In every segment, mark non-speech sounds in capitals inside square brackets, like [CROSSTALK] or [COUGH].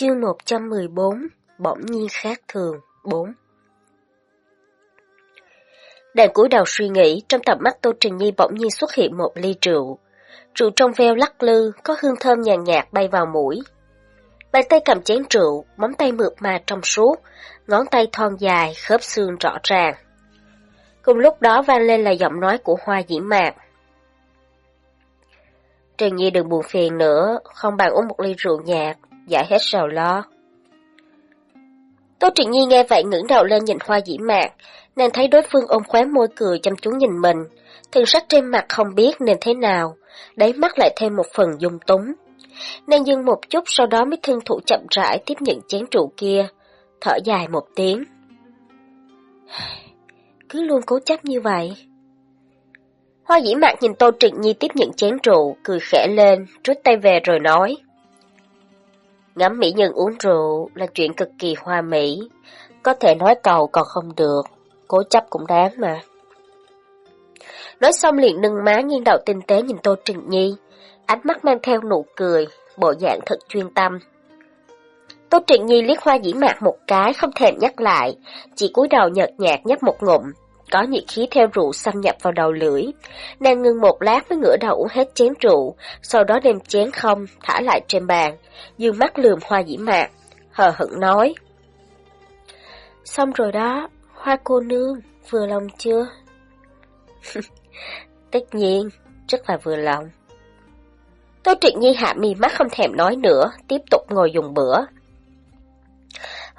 Chương 114 Bỗng nhiên khác thường 4 Đàn cúi đầu suy nghĩ, trong tầm mắt Tô Trình Nhi bỗng nhiên xuất hiện một ly rượu. Rượu trong veo lắc lư, có hương thơm nhàn nhạt bay vào mũi. Bàn tay cầm chén rượu, móng tay mượt mà trong suốt, ngón tay thon dài, khớp xương rõ ràng. Cùng lúc đó vang lên là giọng nói của Hoa Dĩ Mạc. Trình Nhi đừng buồn phiền nữa, không bằng uống một ly rượu nhạt, giải hết sầu lo. Tô Trịnh Nhi nghe vậy ngẩng đầu lên nhìn Hoa Dĩ Mạc, nàng thấy đối phương ôm khóe môi cười chăm chú nhìn mình, thần sắc trên mặt không biết nên thế nào, đáy mắt lại thêm một phần dung túng. Nàng dừng một chút sau đó mới thân thủ chậm rãi tiếp nhận chén rượu kia, thở dài một tiếng. Cứ luôn cố chấp như vậy. Hoa dĩ mạc nhìn Tô Trịnh Nhi tiếp nhận chén rượu, cười khẽ lên, rút tay về rồi nói. Ngắm mỹ nhân uống rượu là chuyện cực kỳ hoa mỹ, có thể nói cầu còn không được, cố chấp cũng đáng mà. Nói xong liền nâng má nghiêng đầu tinh tế nhìn Tô Trình Nhi, ánh mắt mang theo nụ cười, bộ dạng thật chuyên tâm. Tô Trịnh Nhi liếc hoa dĩ mạc một cái, không thèm nhắc lại, chỉ cúi đầu nhợt nhạt nhấp một ngụm, có nhiệt khí theo rượu xâm nhập vào đầu lưỡi. Nàng ngưng một lát mới ngửa đầu uống hết chén rượu, sau đó đem chén không, thả lại trên bàn, dương mắt lườm hoa dĩ mạc, hờ hững nói. Xong rồi đó, hoa cô nương, vừa lòng chưa? [LAUGHS] Tất nhiên, rất là vừa lòng. Tô Trịnh Nhi hạ mi mắt không thèm nói nữa, tiếp tục ngồi dùng bữa.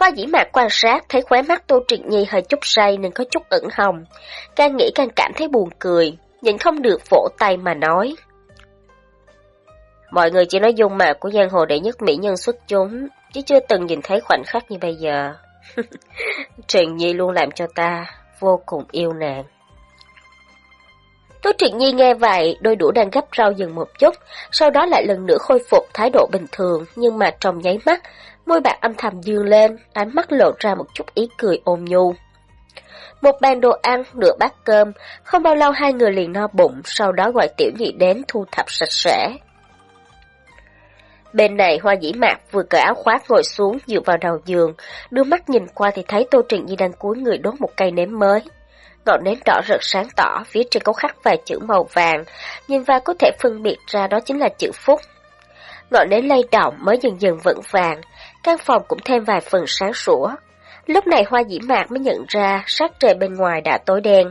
Hoa dĩ mạc quan sát thấy khóe mắt Tô Triệt Nhi hơi chút say nên có chút ửng hồng. Càng nghĩ càng cảm thấy buồn cười, nhìn không được vỗ tay mà nói. Mọi người chỉ nói dung mạo của giang hồ đệ nhất mỹ nhân xuất chúng, chứ chưa từng nhìn thấy khoảnh khắc như bây giờ. [LAUGHS] Trịnh Nhi luôn làm cho ta vô cùng yêu nàng. Tô Trịnh Nhi nghe vậy, đôi đũa đang gấp rau dừng một chút, sau đó lại lần nữa khôi phục thái độ bình thường, nhưng mà trong nháy mắt, môi bạc âm thầm dương lên, ánh mắt lộ ra một chút ý cười ôn nhu. Một bàn đồ ăn, nửa bát cơm, không bao lâu hai người liền no bụng, sau đó gọi tiểu nhị đến thu thập sạch sẽ. Bên này hoa dĩ mạc vừa cởi áo khoác ngồi xuống dựa vào đầu giường, đưa mắt nhìn qua thì thấy Tô Trịnh Nhi đang cúi người đốt một cây nến mới. Ngọn nến đỏ rực sáng tỏ, phía trên có khắc vài chữ màu vàng, nhìn vào có thể phân biệt ra đó chính là chữ phúc. Ngọn nến lay động mới dần dần vững vàng, căn phòng cũng thêm vài phần sáng sủa. Lúc này hoa dĩ mạc mới nhận ra sát trời bên ngoài đã tối đen.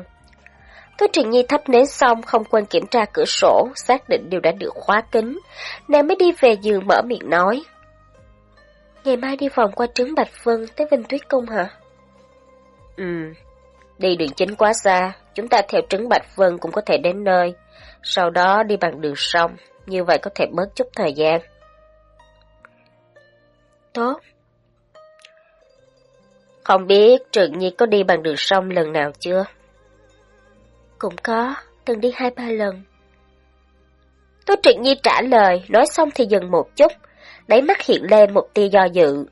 Tô Trình Nhi thắp nến xong không quên kiểm tra cửa sổ, xác định đều đã được khóa kín. Nàng mới đi về giường mở miệng nói. Ngày mai đi vòng qua trứng Bạch Vân tới Vinh Tuyết Cung hả? Ừ, đi đường chính quá xa, chúng ta theo trứng Bạch Vân cũng có thể đến nơi. Sau đó đi bằng đường sông, như vậy có thể bớt chút thời gian. Tốt. Không biết Trừng Nhi có đi bằng đường sông lần nào chưa? Cũng có, từng đi hai ba lần. Tô Trịnh Nhi trả lời, nói xong thì dừng một chút, đáy mắt hiện lên một tia do dự.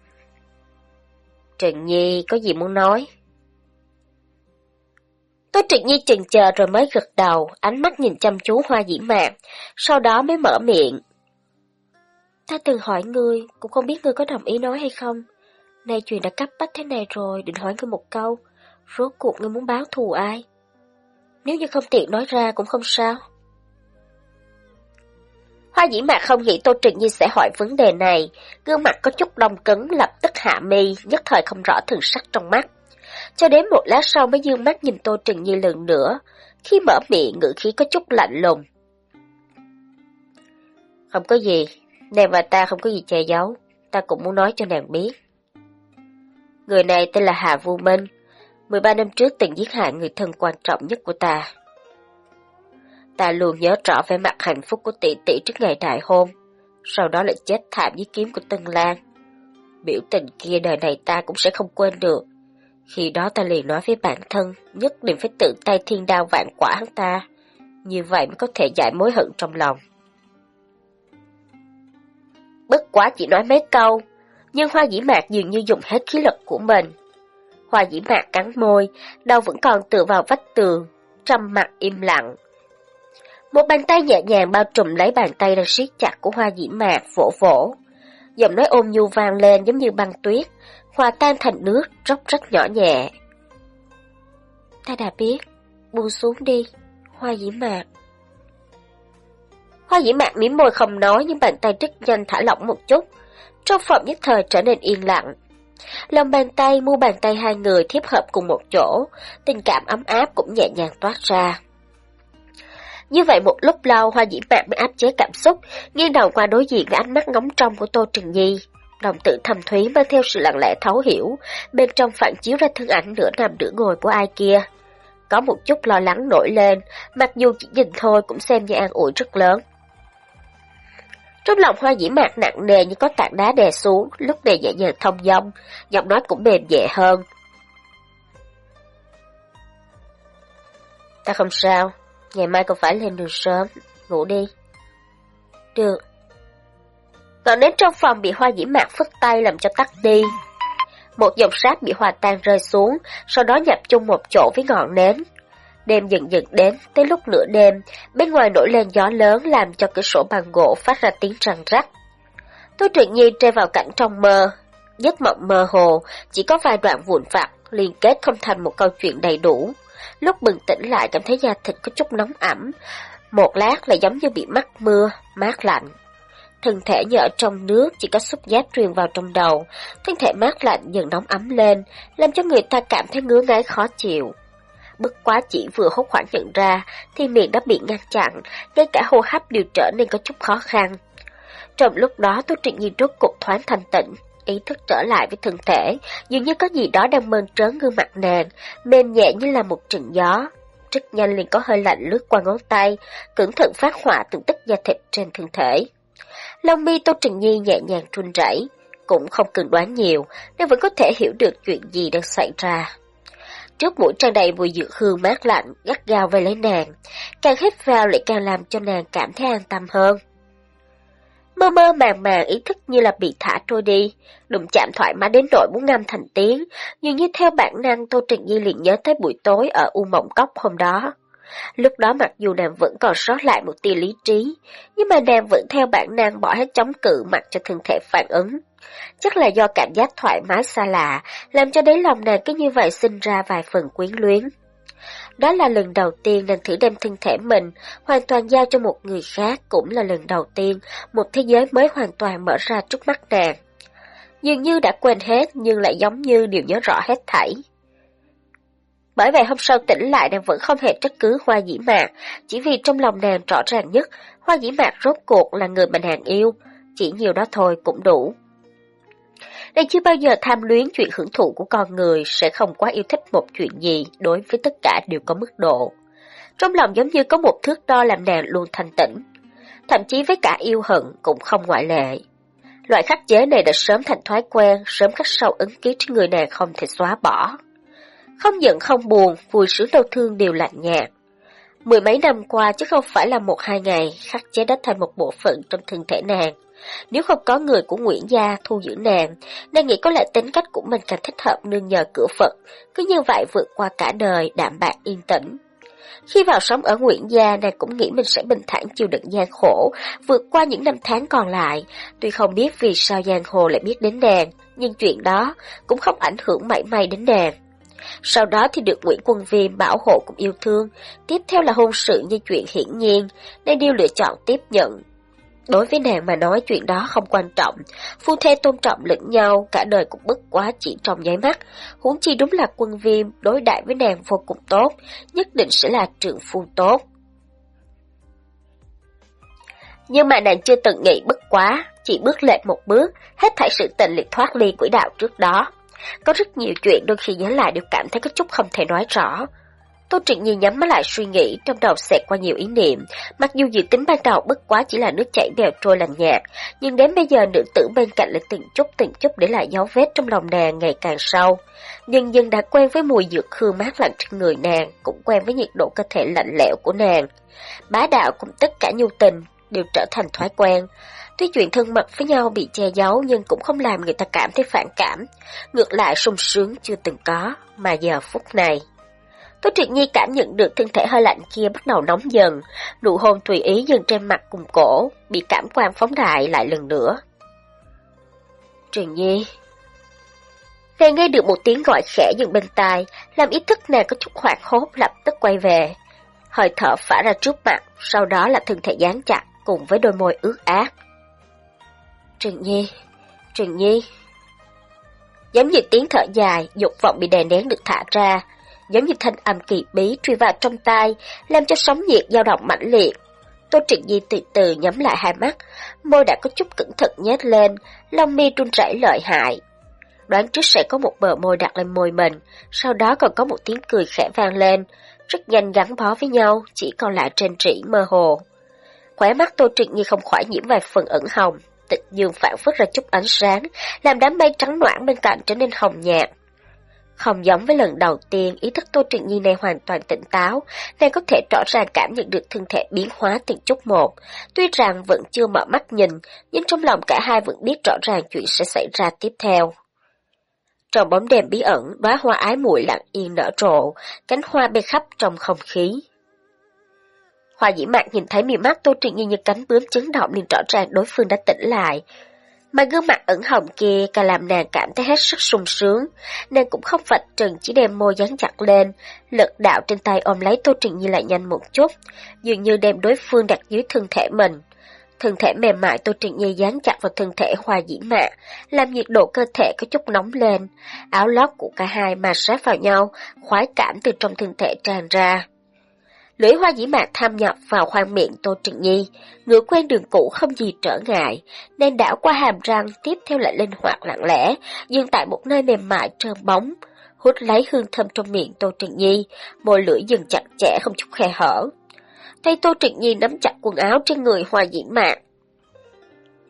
Trịnh Nhi có gì muốn nói? Tô Trịnh Nhi chừng chờ rồi mới gật đầu, ánh mắt nhìn chăm chú hoa dĩ mạc, sau đó mới mở miệng. Ta từng hỏi ngươi, cũng không biết ngươi có đồng ý nói hay không. Nay chuyện đã cấp bách thế này rồi, định hỏi ngươi một câu. Rốt cuộc ngươi muốn báo thù ai? Nếu như không tiện nói ra cũng không sao. Hoa dĩ mạc không nghĩ Tô Trịnh Nhi sẽ hỏi vấn đề này, gương mặt có chút đông cứng lập tức hạ mi, nhất thời không rõ thường sắc trong mắt. Cho đến một lát sau mới dương mắt nhìn Tô Trịnh Nhi lần nữa, khi mở miệng ngữ khí có chút lạnh lùng. Không có gì, nàng và ta không có gì che giấu, ta cũng muốn nói cho nàng biết. Người này tên là Hà Vu Minh, 13 năm trước từng giết hại người thân quan trọng nhất của ta. Ta luôn nhớ rõ vẻ mặt hạnh phúc của tỷ tỷ trước ngày đại hôn, sau đó lại chết thảm dưới kiếm của Tân Lan. Biểu tình kia đời này ta cũng sẽ không quên được. Khi đó ta liền nói với bản thân, nhất định phải tự tay thiên đao vạn quả hắn ta. Như vậy mới có thể giải mối hận trong lòng. Bất quá chỉ nói mấy câu, nhưng hoa dĩ mạc dường như dùng hết khí lực của mình, Hoa dĩ mạc cắn môi, đầu vẫn còn tựa vào vách tường, trầm mặt im lặng. Một bàn tay nhẹ nhàng bao trùm lấy bàn tay đang siết chặt của hoa dĩ mạc vỗ vỗ. Giọng nói ôm nhu vang lên giống như băng tuyết, hòa tan thành nước, róc rách nhỏ nhẹ. Ta đã biết, buông xuống đi, hoa dĩ mạc. Hoa dĩ mạc mím môi không nói nhưng bàn tay rất nhanh thả lỏng một chút. Trong phòng nhất thời trở nên yên lặng. Lòng bàn tay, mu bàn tay hai người thiếp hợp cùng một chỗ, tình cảm ấm áp cũng nhẹ nhàng toát ra. Như vậy một lúc lâu Hoa Dĩ Mạc mới áp chế cảm xúc, nghiêng đầu qua đối diện với ánh mắt ngóng trong của Tô Trừng Nhi. Đồng tử thầm thúy mang theo sự lặng lẽ thấu hiểu, bên trong phản chiếu ra thân ảnh nửa nằm nửa ngồi của ai kia. Có một chút lo lắng nổi lên, mặc dù chỉ nhìn thôi cũng xem như an ủi rất lớn. Trong lòng hoa dĩ mạc nặng nề như có tảng đá đè xuống, lúc này nhẹ nhàng thông dong, giọng nói cũng mềm nhẹ hơn. Ta không sao, ngày mai còn phải lên đường sớm, ngủ đi. Được. còn nến trong phòng bị hoa dĩ mạc phất tay làm cho tắt đi. Một dòng sáp bị hòa tan rơi xuống, sau đó nhập chung một chỗ với ngọn nến. Đêm dần dần đến, tới lúc nửa đêm, bên ngoài nổi lên gió lớn làm cho cửa sổ bằng gỗ phát ra tiếng răng rắc. Tôi truyện nhi treo vào cảnh trong mơ, giấc mộng mơ hồ, chỉ có vài đoạn vụn vặt, liên kết không thành một câu chuyện đầy đủ. Lúc bừng tỉnh lại cảm thấy da thịt có chút nóng ẩm, một lát lại giống như bị mắc mưa, mát lạnh. Thân thể như ở trong nước chỉ có xúc giác truyền vào trong đầu, thân thể mát lạnh dần nóng ấm lên, làm cho người ta cảm thấy ngứa ngáy khó chịu. Bất quá chỉ vừa hốt hoảng nhận ra, thì miệng đã bị ngăn chặn, ngay cả hô hấp đều trở nên có chút khó khăn. Trong lúc đó tô trịnh nhi rốt cục thoáng thanh tịnh, ý thức trở lại với thân thể, dường như có gì đó đang mơn trớn gương mặt nàng, mềm nhẹ như là một trận gió. Rất nhanh liền có hơi lạnh lướt qua ngón tay, cẩn thận phát họa từng tích da thịt trên thân thể. Lông mi Tô trịnh Nhi nhẹ nhàng run rẩy, cũng không cần đoán nhiều, nên vẫn có thể hiểu được chuyện gì đang xảy ra. Trước mũi tràn đầy mùi dược hương mát lạnh, gắt gao về lấy nàng, càng hít vào lại càng làm cho nàng cảm thấy an tâm hơn. Mơ mơ màng màng ý thức như là bị thả trôi đi, đụng chạm thoải mái đến nỗi muốn ngâm thành tiếng, nhưng như theo bản năng Tô Trịnh Nhi liền nhớ tới buổi tối ở U Mộng Cốc hôm đó. Lúc đó mặc dù nàng vẫn còn sót lại một tia lý trí, nhưng mà nàng vẫn theo bản năng bỏ hết chống cự mặc cho thân thể phản ứng. Chắc là do cảm giác thoải mái xa lạ, làm cho đáy lòng nàng cứ như vậy sinh ra vài phần quyến luyến. Đó là lần đầu tiên nàng thử đem thân thể mình hoàn toàn giao cho một người khác, cũng là lần đầu tiên một thế giới mới hoàn toàn mở ra trước mắt nàng. Dường như đã quên hết nhưng lại giống như đều nhớ rõ hết thảy. Bởi vậy hôm sau tỉnh lại nàng vẫn không hề trách cứ hoa dĩ mạc, chỉ vì trong lòng nàng rõ ràng nhất, hoa dĩ mạc rốt cuộc là người mà nàng yêu, chỉ nhiều đó thôi cũng đủ. Nàng chưa bao giờ tham luyến chuyện hưởng thụ của con người, sẽ không quá yêu thích một chuyện gì, đối với tất cả đều có mức độ. Trong lòng giống như có một thước đo làm nàng luôn thanh tĩnh, thậm chí với cả yêu hận cũng không ngoại lệ. Loại khắc chế này đã sớm thành thói quen, sớm khắc sâu ấn ký trên người nàng không thể xóa bỏ. Không giận không buồn, vui sướng đau thương đều lạnh nhạt. Mười mấy năm qua chứ không phải là một hai ngày, khắc chế đã thành một bộ phận trong thân thể nàng. Nếu không có người của Nguyễn Gia thu giữ nàng, nàng nghĩ có lẽ tính cách của mình càng thích hợp nương nhờ cửa Phật, cứ như vậy vượt qua cả đời đạm bạc yên tĩnh. Khi vào sống ở Nguyễn Gia, nàng cũng nghĩ mình sẽ bình thản chịu đựng gian khổ, vượt qua những năm tháng còn lại. Tuy không biết vì sao giang hồ lại biết đến nàng, nhưng chuyện đó cũng không ảnh hưởng mảy may đến nàng. Sau đó thì được Nguyễn Quân Viêm bảo hộ cùng yêu thương, tiếp theo là hôn sự như chuyện hiển nhiên, nên điêu lựa chọn tiếp nhận. Đối với nàng mà nói chuyện đó không quan trọng, phu thê tôn trọng lẫn nhau, cả đời cũng bất quá chỉ trong nháy mắt. Huống chi đúng là quân viêm, đối đại với nàng vô cùng tốt, nhất định sẽ là trưởng phu tốt. Nhưng mà nàng chưa từng nghĩ bất quá, chỉ bước lệch một bước, hết thảy sự tình liệt thoát ly quỹ đạo trước đó. Có rất nhiều chuyện đôi khi nhớ lại đều cảm thấy có chút không thể nói rõ. Tô Trịnh Nhi nhắm mắt lại suy nghĩ, trong đầu xẹt qua nhiều ý niệm. Mặc dù dự tính ban đầu bất quá chỉ là nước chảy bèo trôi lành nhạt, nhưng đến bây giờ nữ tử bên cạnh lại từng chút từng chút để lại dấu vết trong lòng nàng ngày càng sâu. Dần dần đã quen với mùi dược hương mát lạnh trên người nàng, cũng quen với nhiệt độ cơ thể lạnh lẽo của nàng. Bá đạo cùng tất cả nhu tình đều trở thành thói quen. Tuy chuyện thân mật với nhau bị che giấu nhưng cũng không làm người ta cảm thấy phản cảm. Ngược lại sung sướng chưa từng có, mà giờ phút này. Tô Triệt Nhi cảm nhận được thân thể hơi lạnh kia bắt đầu nóng dần, nụ hôn tùy ý dừng trên mặt cùng cổ, bị cảm quan phóng đại lại lần nữa. truyền Nhi. Nàng nghe được một tiếng gọi khẽ dừng bên tai, làm ý thức nàng có chút hoảng hốt lập tức quay về. Hơi thở phả ra trước mặt, sau đó là thân thể dán chặt cùng với đôi môi ướt át. truyền Nhi, truyền Nhi. Giống như tiếng thở dài, dục vọng bị đè nén được thả ra, giống như thanh âm kỳ bí truy vào trong tai, làm cho sóng nhiệt dao động mãnh liệt. Tô Trịnh Nhi từ từ nhắm lại hai mắt, môi đã có chút cẩn thận nhét lên, lông mi run rẩy lợi hại. Đoán trước sẽ có một bờ môi đặt lên môi mình, sau đó còn có một tiếng cười khẽ vang lên, rất nhanh gắn bó với nhau, chỉ còn lại trên trĩ mơ hồ. Khóe mắt Tô Trịnh Nhi không khỏi nhiễm vài phần ẩn hồng, tịch dương phản phất ra chút ánh sáng, làm đám mây trắng noãn bên cạnh trở nên hồng nhạt. Không giống với lần đầu tiên, ý thức Tô Trịnh Nhi này hoàn toàn tỉnh táo, nàng có thể rõ ràng cảm nhận được thân thể biến hóa từng chút một. Tuy rằng vẫn chưa mở mắt nhìn, nhưng trong lòng cả hai vẫn biết rõ ràng chuyện sẽ xảy ra tiếp theo. Trong bóng đêm bí ẩn, đóa hoa ái muội lặng yên nở rộ, cánh hoa bay khắp trong không khí. Hoa dĩ mạc nhìn thấy miệng mắt Tô Trịnh Nhi như cánh bướm chấn động nên rõ ràng đối phương đã tỉnh lại. Mà gương mặt ẩn hồng kia càng làm nàng cảm thấy hết sức sung sướng. Nàng cũng không vạch trần chỉ đem môi dán chặt lên, lực đạo trên tay ôm lấy Tô Trịnh Nhi lại nhanh một chút, dường như đem đối phương đặt dưới thân thể mình. Thân thể mềm mại Tô Trịnh Nhi dán chặt vào thân thể hoa dĩ mạ, làm nhiệt độ cơ thể có chút nóng lên. Áo lót của cả hai mà sát vào nhau, khoái cảm từ trong thân thể tràn ra. Lưỡi hoa dĩ mạc tham nhập vào khoang miệng Tô Trừng Nhi, người quen đường cũ không gì trở ngại, nên đảo qua hàm răng tiếp theo lại linh hoạt lặng lẽ, dừng tại một nơi mềm mại trơn bóng, hút lấy hương thơm trong miệng Tô Trừng Nhi, môi lưỡi dừng chặt chẽ không chút khe hở. Tay Tô Trừng Nhi nắm chặt quần áo trên người hoa dĩ mạc,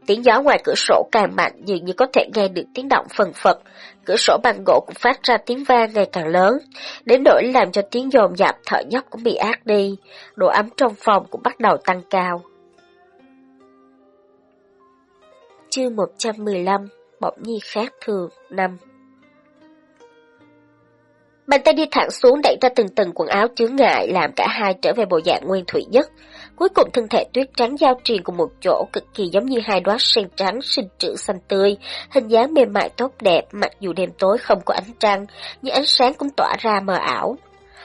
Tiếng gió ngoài cửa sổ càng mạnh dường như có thể nghe được tiếng động phần phật. Cửa sổ bằng gỗ cũng phát ra tiếng vang ngày càng lớn, đến nỗi làm cho tiếng dồn dạp thở dốc cũng bị ác đi. Độ ấm trong phòng cũng bắt đầu tăng cao. Chương 115 Bỗng nhi khác thường năm Bàn tay đi thẳng xuống đẩy ra từng tầng quần áo chướng ngại làm cả hai trở về bộ dạng nguyên thủy nhất. Cuối cùng thân thể tuyết trắng giao truyền cùng một chỗ cực kỳ giống như hai đóa sen trắng sinh trưởng xanh tươi, hình dáng mềm mại tốt đẹp mặc dù đêm tối không có ánh trăng, nhưng ánh sáng cũng tỏa ra mờ ảo.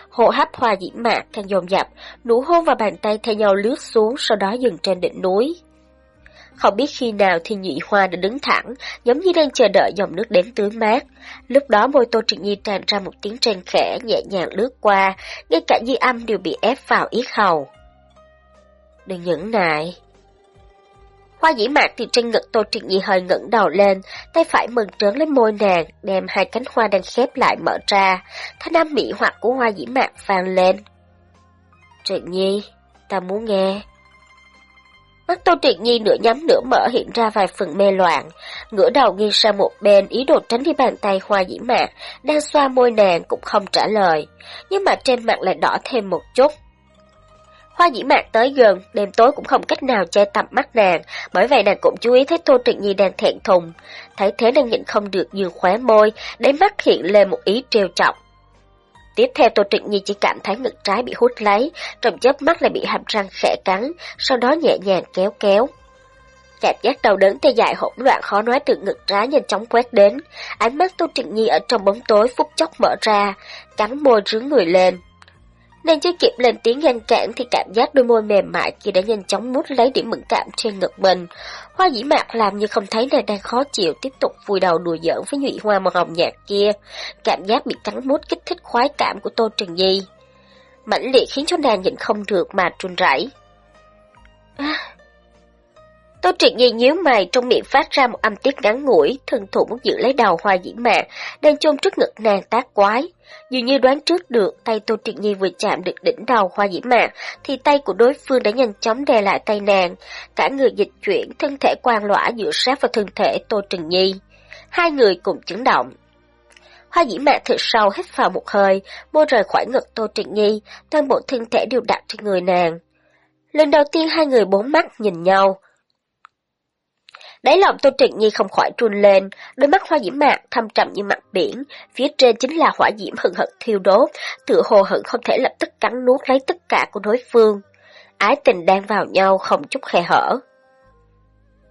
Hộ hấp hoa dĩ mạc càng dồn dập, nụ hôn và bàn tay thay nhau lướt xuống sau đó dừng trên đỉnh núi. Không biết khi nào thì nhị hoa đã đứng thẳng, giống như đang chờ đợi dòng nước đến tưới mát. Lúc đó môi Tô Trịnh Nhi tràn ra một tiếng trên khẽ nhẹ nhàng lướt qua, ngay cả di âm đều bị ép vào yết hầu. Đừng nhẫn nại. Hoa dĩ mạc từ trên ngực Tô Trịnh Nhi hơi ngẩng đầu lên, tay phải mừng trớn lên môi nàng, đem hai cánh hoa đang khép lại mở ra. Thanh âm mỹ hoặc của hoa dĩ mạc vang lên. Trịnh Nhi, ta muốn nghe. Mắt Tô Trịnh Nhi nửa nhắm nửa mở hiện ra vài phần mê loạn, ngửa đầu nghiêng sang một bên ý đồ tránh đi bàn tay hoa dĩ mạc, đang xoa môi nàng cũng không trả lời, nhưng mà trên mặt lại đỏ thêm một chút. Hoa dĩ mạc tới gần, đêm tối cũng không cách nào che tầm mắt nàng, bởi vậy nàng cũng chú ý thấy Tô Trịnh Nhi đang thẹn thùng. Thấy thế nàng nhịn không được dương khóe môi, đáy mắt hiện lên một ý trêu trọng. Tiếp theo Tô Trịnh Nhi chỉ cảm thấy ngực trái bị hút lấy, trong chớp mắt lại bị hàm răng khẽ cắn, sau đó nhẹ nhàng kéo kéo. Cảm giác đau đớn tê dại hỗn loạn khó nói từ ngực trái nhanh chóng quét đến, ánh mắt Tô Trịnh Nhi ở trong bóng tối phút chốc mở ra, cắn môi rướng người lên nên chưa kịp lên tiếng ngăn cản thì cảm giác đôi môi mềm mại kia đã nhanh chóng mút lấy điểm mẫn cảm trên ngực mình. Hoa dĩ mạc làm như không thấy nàng đang khó chịu tiếp tục vùi đầu đùa giỡn với nhụy hoa màu hồng nhạt kia. Cảm giác bị cắn mút kích thích khoái cảm của Tô trần Nhi. Mãnh liệt khiến cho nàng nhịn không được mà run rẩy. À, Tô Triệt Nhi nhíu mày trong miệng phát ra một âm tiết ngắn ngủi, thân thủ muốn giữ lấy đầu hoa dĩ mạn, đang chôn trước ngực nàng tác quái. Dường như đoán trước được, tay Tô Triệt Nhi vừa chạm được đỉnh đầu hoa dĩ mạn, thì tay của đối phương đã nhanh chóng đè lại tay nàng. Cả người dịch chuyển, thân thể quang lõa dựa sát vào thân thể Tô Trừng Nhi. Hai người cùng chấn động. Hoa dĩ mạn thật sâu hít vào một hơi, môi rời khỏi ngực Tô Trịnh Nhi, toàn bộ thân thể đều đặt trên người nàng. Lần đầu tiên hai người bốn mắt nhìn nhau, Đáy lòng Tô Trịnh Nhi không khỏi run lên, đôi mắt hoa diễm mạc thâm trầm như mặt biển, phía trên chính là hỏa diễm hừng hực thiêu đốt, tựa hồ hận không thể lập tức cắn nuốt lấy tất cả của đối phương. Ái tình đang vào nhau không chút khe hở.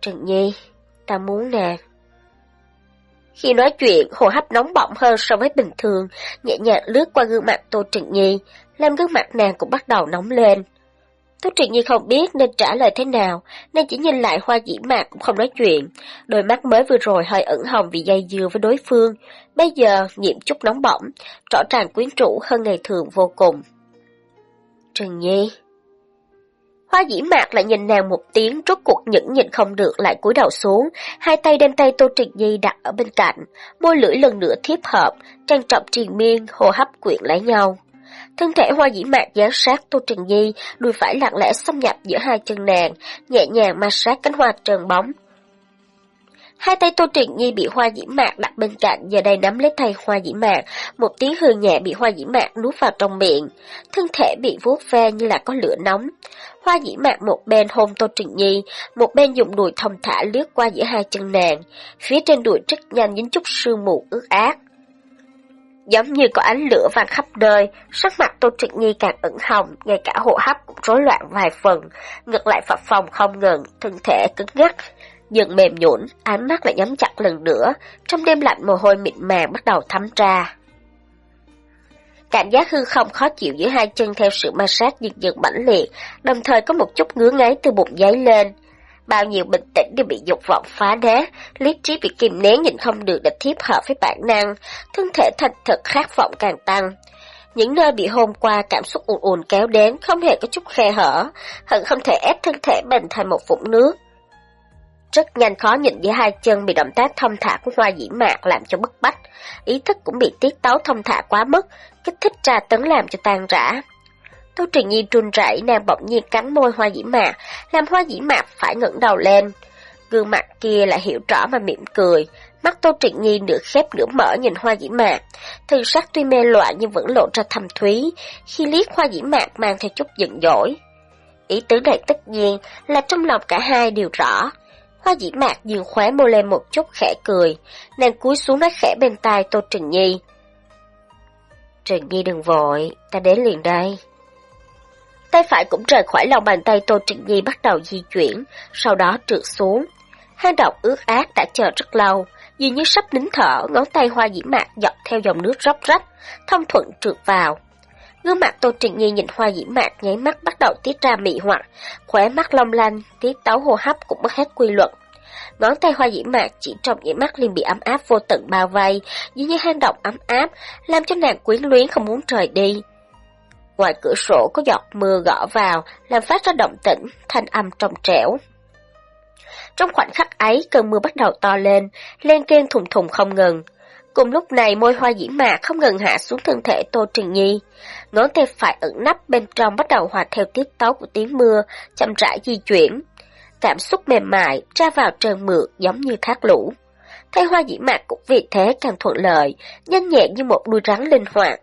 trịnh Nhi, ta muốn nè. Khi nói chuyện, hồ hấp nóng bỏng hơn so với bình thường, nhẹ nhàng lướt qua gương mặt Tô Trịnh Nhi, làm gương mặt nàng cũng bắt đầu nóng lên. Tô Trịnh Nhi không biết nên trả lời thế nào, nên chỉ nhìn lại hoa dĩ mạc cũng không nói chuyện. Đôi mắt mới vừa rồi hơi ẩn hồng vì dây dưa với đối phương, bây giờ nhiễm chút nóng bỏng, rõ ràng quyến rũ hơn ngày thường vô cùng. Trần Nhi Hoa dĩ mạc lại nhìn nàng một tiếng, rốt cuộc những nhìn không được lại cúi đầu xuống, hai tay đem tay Tô Trịnh Nhi đặt ở bên cạnh, môi lưỡi lần nữa thiếp hợp, trang trọng triền miên, hô hấp quyện lấy nhau. Thân thể hoa dĩ mạc gián sát Tô Trần Nhi, đùi phải lặng lẽ xâm nhập giữa hai chân nàng, nhẹ nhàng ma sát cánh hoa trần bóng. Hai tay Tô Trần Nhi bị hoa dĩ mạc đặt bên cạnh, giờ đây nắm lấy tay hoa dĩ mạc, một tiếng hư nhẹ bị hoa dĩ mạc nuốt vào trong miệng. Thân thể bị vuốt ve như là có lửa nóng. Hoa dĩ mạc một bên hôn Tô Trần Nhi, một bên dùng đùi thông thả lướt qua giữa hai chân nàng. Phía trên đùi rất nhanh dính chút sương mù ướt át giống như có ánh lửa vàng khắp nơi, sắc mặt Tô Trịnh Nhi càng ửng hồng, ngay cả hô hấp cũng rối loạn vài phần, ngược lại phập phòng không ngừng, thân thể cứng ngắc, dần mềm nhũn, ánh mắt lại nhắm chặt lần nữa, trong đêm lạnh mồ hôi mịn màng bắt đầu thấm ra. Cảm giác hư không khó chịu giữa hai chân theo sự ma sát dần dần mãnh liệt, đồng thời có một chút ngứa ngáy từ bụng giấy lên. Bao nhiêu bình tĩnh đều bị dục vọng phá đá, lý trí bị kìm nén nhìn không được để thiếp hợp với bản năng, thân thể thành thật khát vọng càng tăng. Những nơi bị hôn qua cảm xúc ùn ùn kéo đến, không hề có chút khe hở, hận không thể ép thân thể mình thành một vũng nước. Rất nhanh khó nhìn giữa hai chân bị động tác thông thả của hoa dĩ mạc làm cho bức bách, ý thức cũng bị tiết tấu thông thả quá mức, kích thích tra tấn làm cho tan rã. Tô Trì Nhi run rẩy, nàng bỗng nhiên cắn môi hoa dĩ mạc, làm hoa dĩ mạc phải ngẩng đầu lên. Gương mặt kia lại hiểu rõ mà mỉm cười, mắt Tô Trì Nhi nửa khép nửa mở nhìn hoa dĩ mạc. Thư sắc tuy mê loạn nhưng vẫn lộ ra thầm thúy, khi liếc hoa dĩ mạc mang theo chút giận dỗi. Ý tứ này tất nhiên là trong lòng cả hai đều rõ. Hoa dĩ mạc dường khóe môi lên một chút khẽ cười, nàng cúi xuống nói khẽ bên tai Tô Trừng Nhi. Trừng Nhi đừng vội, ta đến liền đây. Tay phải cũng rời khỏi lòng bàn tay Tô Trịnh Nhi bắt đầu di chuyển, sau đó trượt xuống. Hang động ướt át đã chờ rất lâu, dường như sắp nín thở, ngón tay hoa dĩ mạc dọc theo dòng nước róc rách, thông thuận trượt vào. Gương mặt Tô Trịnh Nhi nhìn hoa dĩ mạc nháy mắt bắt đầu tiết ra mị hoặc, khóe mắt long lanh, tiết tấu hô hấp cũng mất hết quy luật. Ngón tay hoa dĩ mạc chỉ trong nhảy mắt liền bị ấm áp vô tận bao vây, dường như hang động ấm áp, làm cho nàng quyến luyến không muốn rời đi. Ngoài cửa sổ có giọt mưa gõ vào, làm phát ra động tĩnh, thanh âm trong trẻo. Trong khoảnh khắc ấy, cơn mưa bắt đầu to lên, len keng thùng thùng không ngừng. Cùng lúc này môi hoa dĩ mạc không ngừng hạ xuống thân thể Tô Trình Nhi. Ngón tay phải ẩn nắp bên trong bắt đầu hòa theo tiết tấu của tiếng mưa, chậm rãi di chuyển. Cảm xúc mềm mại, ra vào trơn mượt giống như thác lũ. Thay hoa dĩ mạc cũng vì thế càng thuận lợi, nhanh nhẹn như một đuôi rắn linh hoạt.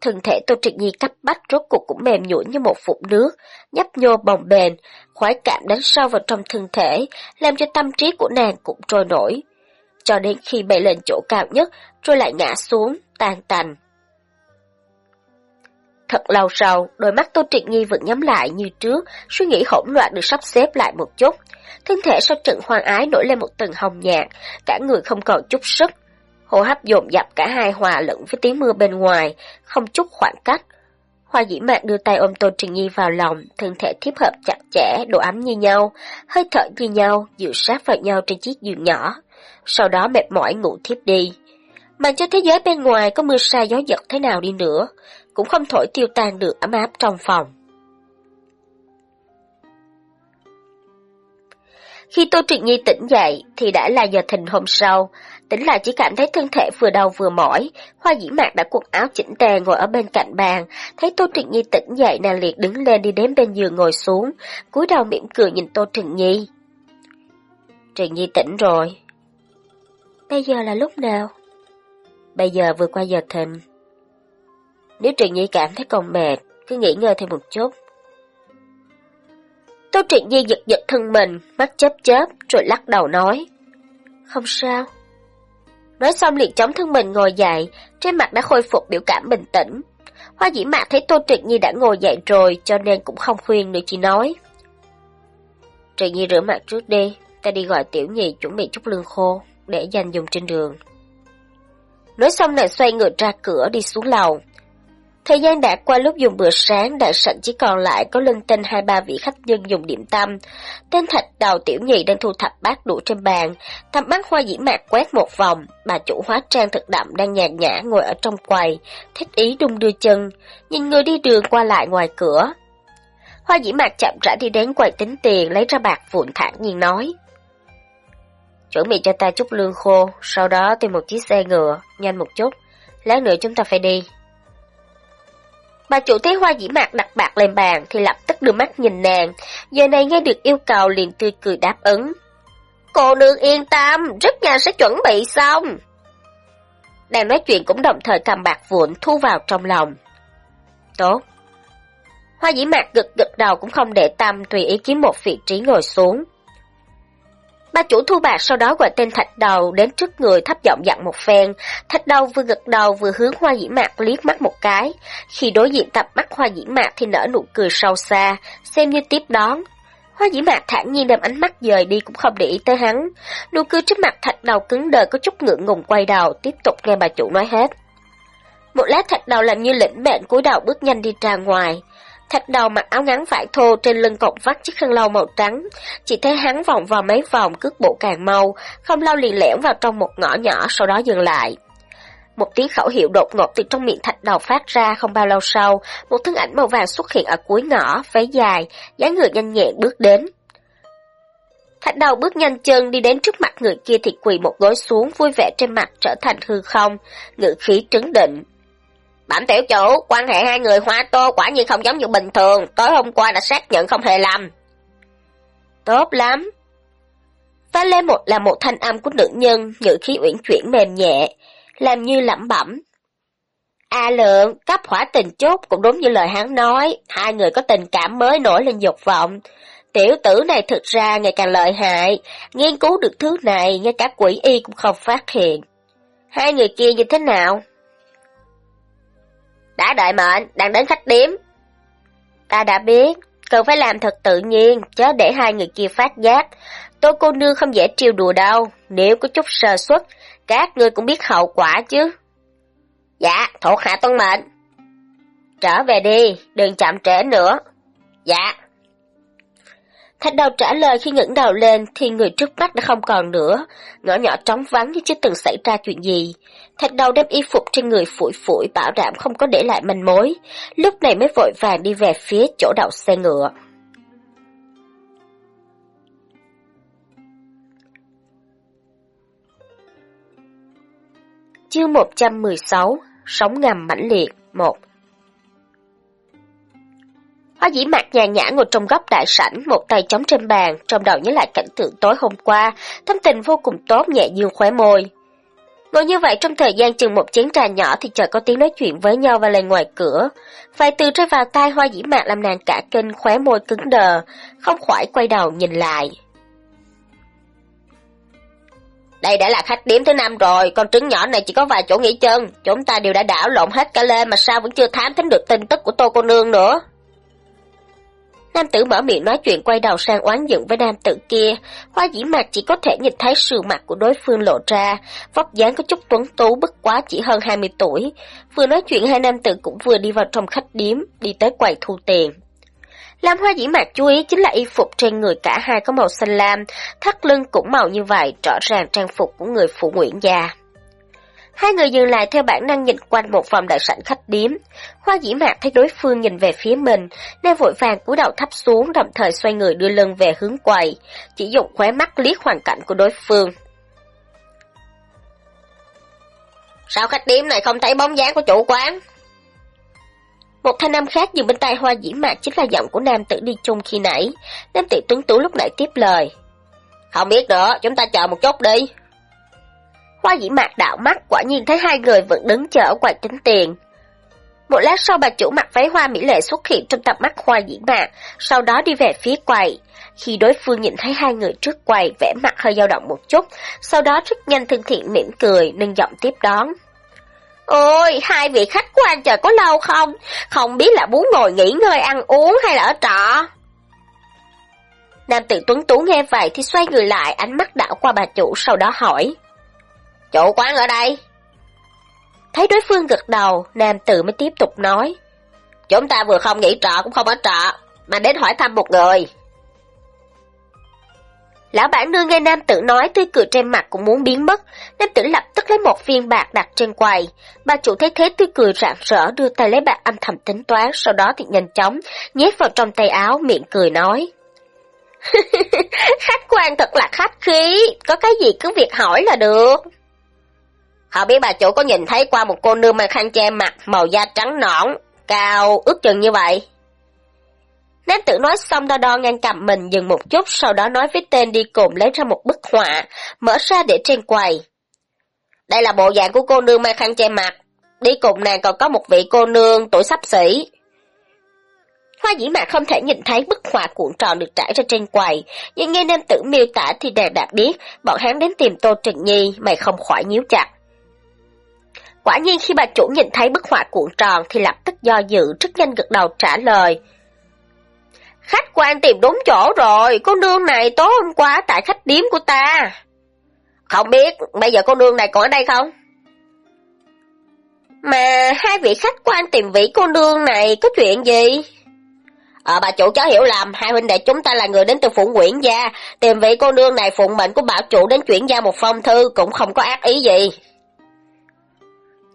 Thân thể Tô Trịnh Nhi cấp bách rốt cuộc cũng mềm nhũn như một vũng nước, nhấp nhô bồng bềnh, khoái cảm đánh sâu vào trong thân thể, làm cho tâm trí của nàng cũng trôi nổi. Cho đến khi bay lên chỗ cao nhất, rồi lại ngã xuống, tan tành. Thật lâu sau, đôi mắt Tô Trịnh Nhi vẫn nhắm lại như trước, suy nghĩ hỗn loạn được sắp xếp lại một chút. Thân thể sau trận hoang ái nổi lên một tầng hồng nhạt, cả người không còn chút sức, hô hấp dồn dập cả hai hòa lẫn với tiếng mưa bên ngoài, không chút khoảng cách. Hoa dĩ mạc đưa tay ôm Tôn Trình Nhi vào lòng, thân thể thiếp hợp chặt chẽ, độ ấm như nhau, hơi thở như nhau, dựa sát vào nhau trên chiếc giường nhỏ. Sau đó mệt mỏi ngủ thiếp đi. Mà cho thế giới bên ngoài có mưa sa gió giật thế nào đi nữa, cũng không thổi tiêu tan được ấm áp trong phòng. Khi Tô Trịnh Nhi tỉnh dậy thì đã là giờ thình hôm sau, tỉnh lại chỉ cảm thấy thân thể vừa đau vừa mỏi. Hoa dĩ mạc đã quần áo chỉnh tề ngồi ở bên cạnh bàn, thấy Tô Trịnh Nhi tỉnh dậy nàng liệt đứng lên đi đến bên giường ngồi xuống, cúi đầu mỉm cười nhìn Tô Trịnh Nhi. Trịnh Nhi tỉnh rồi. Bây giờ là lúc nào? Bây giờ vừa qua giờ thình. Nếu Trịnh Nhi cảm thấy còn mệt, cứ nghỉ ngơi thêm một chút. Tô Trịnh Nhi giật giật thân mình, mắt chớp chớp, rồi lắc đầu nói. Không sao. Nói xong liền chống thân mình ngồi dậy, trên mặt đã khôi phục biểu cảm bình tĩnh. Hoa dĩ mạc thấy Tô Trịnh Nhi đã ngồi dậy rồi, cho nên cũng không khuyên nữa chỉ nói. Trịnh Nhi rửa mặt trước đi, ta đi gọi Tiểu Nhi chuẩn bị chút lương khô, để dành dùng trên đường. Nói xong nàng xoay người ra cửa đi xuống lầu. Thời gian đã qua lúc dùng bữa sáng, đại sảnh chỉ còn lại có linh tinh hai ba vị khách nhân dùng điểm tâm. Tên thạch đầu tiểu nhị đang thu thập bát đũa trên bàn, thăm bát hoa dĩ mạc quét một vòng, bà chủ hóa trang thực đậm đang nhàn nhã ngồi ở trong quầy, thích ý đung đưa chân, nhìn người đi đường qua lại ngoài cửa. Hoa dĩ mạc chậm rãi đi đến quầy tính tiền, lấy ra bạc vụn thản nhiên nói. Chuẩn bị cho ta chút lương khô, sau đó tìm một chiếc xe ngựa, nhanh một chút, lát nữa chúng ta phải đi. Bà chủ thấy hoa dĩ mạc đặt bạc lên bàn thì lập tức đưa mắt nhìn nàng, giờ này nghe được yêu cầu liền tươi cười đáp ứng. Cô nương yên tâm, rất nhanh sẽ chuẩn bị xong. Đang nói chuyện cũng đồng thời cầm bạc vụn thu vào trong lòng. Tốt. Hoa dĩ mạc gật gật đầu cũng không để tâm tùy ý kiếm một vị trí ngồi xuống. Ba chủ thu bạc sau đó gọi tên thạch đầu đến trước người thấp giọng dặn một phen. Thạch đầu vừa gật đầu vừa hướng hoa dĩ mạc liếc mắt một cái. Khi đối diện tập mắt hoa dĩ mạc thì nở nụ cười sâu xa, xem như tiếp đón. Hoa dĩ mạc thản nhiên đem ánh mắt dời đi cũng không để ý tới hắn. Nụ cười trước mặt thạch đầu cứng đờ có chút ngượng ngùng quay đầu, tiếp tục nghe bà chủ nói hết. Một lát thạch đầu làm như lĩnh mệnh cúi đầu bước nhanh đi ra ngoài. Thạch đầu mặc áo ngắn vải thô trên lưng cột vắt chiếc khăn lau màu trắng. Chỉ thấy hắn vòng vào mấy vòng cước bộ càng mau, không lâu liền lẻn vào trong một ngõ nhỏ sau đó dừng lại. Một tiếng khẩu hiệu đột ngột từ trong miệng thạch đầu phát ra không bao lâu sau, một thân ảnh màu vàng xuất hiện ở cuối ngõ, váy dài, dáng người nhanh nhẹn bước đến. Thạch đầu bước nhanh chân đi đến trước mặt người kia thì quỳ một gối xuống vui vẻ trên mặt trở thành hư không, ngữ khí trấn định. Bẩm tiểu chủ, quan hệ hai người hoa tô quả nhiên không giống như bình thường, tối hôm qua đã xác nhận không hề lầm. Tốt lắm. Phá lên một là một thanh âm của nữ nhân, ngữ khí uyển chuyển mềm nhẹ, làm như lẩm bẩm. A lượng, cấp hỏa tình chút cũng đúng như lời hắn nói, hai người có tình cảm mới nổi lên dục vọng. Tiểu tử này thực ra ngày càng lợi hại, nghiên cứu được thứ này ngay cả quỷ y cũng không phát hiện. Hai người kia như thế nào? Đã đợi mệnh, đang đến khách điếm. Ta đã biết, cần phải làm thật tự nhiên, chớ để hai người kia phát giác. Tôi cô nương không dễ trêu đùa đâu, nếu có chút sơ suất, các ngươi cũng biết hậu quả chứ. Dạ, thuộc hạ tuân mệnh. Trở về đi, đừng chậm trễ nữa. Dạ. Thạch đầu trả lời khi ngẩng đầu lên thì người trước mắt đã không còn nữa, ngõ nhỏ trống vắng như chưa từng xảy ra chuyện gì. Thạch đầu đem y phục trên người phủi phủi bảo đảm không có để lại manh mối, lúc này mới vội vàng đi về phía chỗ đậu xe ngựa. Chương 116 Sóng ngầm mãnh liệt 1 Hoa dĩ mạc nhàn nhã ngồi trong góc đại sảnh, một tay chống trên bàn, trong đầu nhớ lại cảnh tượng tối hôm qua, tâm tình vô cùng tốt nhẹ dương khóe môi. Ngồi như vậy trong thời gian chừng một chén trà nhỏ thì chợt có tiếng nói chuyện với nhau và lên ngoài cửa. Vài từ rơi vào tai hoa dĩ mạc làm nàng cả kinh khóe môi cứng đờ, không khỏi quay đầu nhìn lại. Đây đã là khách điểm thứ năm rồi, con trứng nhỏ này chỉ có vài chỗ nghỉ chân. Chúng ta đều đã đảo lộn hết cả lên mà sao vẫn chưa thám thính được tin tức của tô cô nương nữa. Nam tử mở miệng nói chuyện quay đầu sang oán giận với nam tử kia. Hoa dĩ mạc chỉ có thể nhìn thấy sườn mặt của đối phương lộ ra, vóc dáng có chút tuấn tú bất quá chỉ hơn 20 tuổi. Vừa nói chuyện hai nam tử cũng vừa đi vào trong khách điếm, đi tới quầy thu tiền. Làm hoa dĩ mạc chú ý chính là y phục trên người cả hai có màu xanh lam, thắt lưng cũng màu như vậy, rõ ràng trang phục của người phụ Nguyễn già. Hai người dừng lại theo bản năng nhìn quanh một vòng đại sảnh khách điếm. Hoa dĩ mạc thấy đối phương nhìn về phía mình, nên vội vàng cúi đầu thấp xuống đồng thời xoay người đưa lưng về hướng quầy, chỉ dùng khóe mắt liếc hoàn cảnh của đối phương. Sao khách điếm này không thấy bóng dáng của chủ quán? Một thanh âm khác dừng bên tay hoa dĩ mạc chính là giọng của nam tử đi chung khi nãy. Nam tử tuấn tú lúc nãy tiếp lời. Không biết nữa, chúng ta chờ một chút đi. Hoa dĩ mạc đạo mắt quả nhiên thấy hai người vẫn đứng chờ ở quầy tính tiền. Một lát sau bà chủ mặc váy hoa mỹ lệ xuất hiện trong tập mắt hoa dĩ mạc, sau đó đi về phía quầy. Khi đối phương nhìn thấy hai người trước quầy, vẻ mặt hơi dao động một chút, sau đó rất nhanh thân thiện mỉm cười, nâng giọng tiếp đón. Ôi, hai vị khách quan chờ có lâu không? Không biết là muốn ngồi nghỉ ngơi ăn uống hay là ở trọ? Nam tử tuấn tú nghe vậy thì xoay người lại, ánh mắt đảo qua bà chủ sau đó hỏi. Chủ quán ở đây. Thấy đối phương gật đầu, nam tử mới tiếp tục nói. Chúng ta vừa không nghỉ trọ cũng không ở trọ, mà đến hỏi thăm một người. Lão bản nương nghe nam tử nói tươi cười trên mặt cũng muốn biến mất, nam tử lập tức lấy một viên bạc đặt trên quầy. Bà chủ thấy thế tươi cười rạng rỡ đưa tay lấy bạc âm thầm tính toán, sau đó thì nhanh chóng nhét vào trong tay áo miệng cười nói. [LAUGHS] khách quan thật là khách khí, có cái gì cứ việc hỏi là được. Họ biết bà chủ có nhìn thấy qua một cô nương mang khăn che mặt màu da trắng nõn, cao ước chừng như vậy. Nam tử nói xong đo đo ngang cầm mình dừng một chút, sau đó nói với tên đi cùng lấy ra một bức họa, mở ra để trên quầy. Đây là bộ dạng của cô nương mang khăn che mặt, đi cùng nàng còn có một vị cô nương tuổi sắp xỉ. Hoa dĩ mạc không thể nhìn thấy bức họa cuộn tròn được trải ra trên quầy, nhưng nghe nam tử miêu tả thì nàng đã biết bọn hắn đến tìm Tô Trừng Nhi, mày không khỏi nhíu chặt. Quả nhiên khi bà chủ nhìn thấy bức họa cuộn tròn thì lập tức do dự rất nhanh gật đầu trả lời. Khách quan tìm đúng chỗ rồi, cô nương này tối hôm qua tại khách điếm của ta. Không biết, bây giờ cô nương này còn ở đây không? Mà hai vị khách quan tìm vị cô nương này có chuyện gì? Ờ bà chủ cháu hiểu lầm, hai huynh đệ chúng ta là người đến từ Phụng Nguyễn Gia, tìm vị cô nương này phụng mệnh của bảo chủ đến chuyển giao một phong thư cũng không có ác ý gì.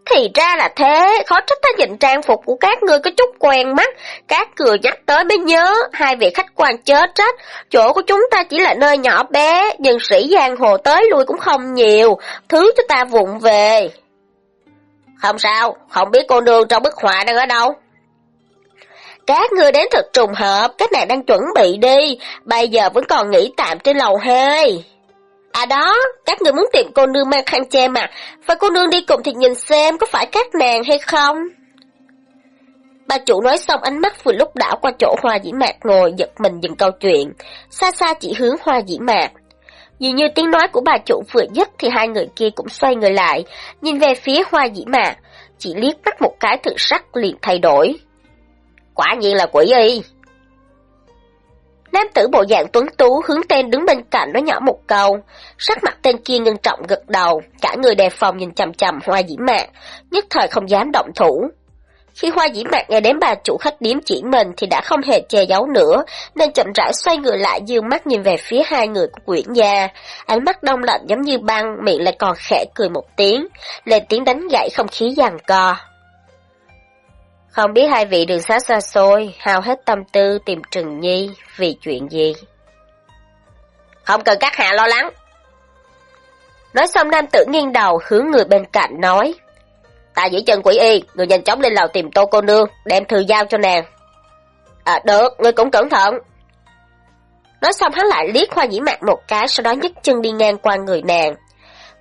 Thì ra là thế, khó trách ta nhìn trang phục của các ngươi có chút quen mắt. Các cười nhắc tới mới nhớ, hai vị khách quan chết trách. Chỗ của chúng ta chỉ là nơi nhỏ bé, nhưng sĩ giang hồ tới lui cũng không nhiều. Thứ cho ta vụng về. Không sao, không biết cô nương trong bức họa đang ở đâu. Các ngươi đến thật trùng hợp, các nàng đang chuẩn bị đi, bây giờ vẫn còn nghỉ tạm trên lầu 2. À đó, các người muốn tìm cô nương mang khăn che mặt, và cô nương đi cùng thì nhìn xem có phải các nàng hay không. Bà chủ nói xong ánh mắt vừa lúc đảo qua chỗ hoa dĩ mạc ngồi giật mình dừng câu chuyện, xa xa chỉ hướng hoa dĩ mạc. Dường như tiếng nói của bà chủ vừa dứt thì hai người kia cũng xoay người lại, nhìn về phía hoa dĩ mạc, chỉ liếc mắt một cái thực sắc liền thay đổi. Quả nhiên là quỷ y. Nam tử bộ dạng tuấn tú hướng tên đứng bên cạnh nói nhỏ một câu, sắc mặt tên kia ngưng trọng gật đầu, cả người đề phòng nhìn chầm chầm hoa dĩ mạc, nhất thời không dám động thủ. Khi hoa dĩ mạc nghe đến bà chủ khách điếm chỉ mình thì đã không hề che giấu nữa, nên chậm rãi xoay người lại dương mắt nhìn về phía hai người của quyển gia. Ánh mắt đông lạnh giống như băng, miệng lại còn khẽ cười một tiếng, lên tiếng đánh gãy không khí giằng co. Không biết hai vị đường xá xa xôi, hao hết tâm tư tìm Trừng Nhi vì chuyện gì? Không cần các hạ lo lắng. Nói xong nam tử nghiêng đầu hướng người bên cạnh nói. Ta giữ chân quỷ y, người nhanh chóng lên lầu tìm tô cô nương, đem thư giao cho nàng. À được, người cũng cẩn thận. Nói xong hắn lại liếc hoa dĩ mạc một cái, sau đó nhấc chân đi ngang qua người nàng.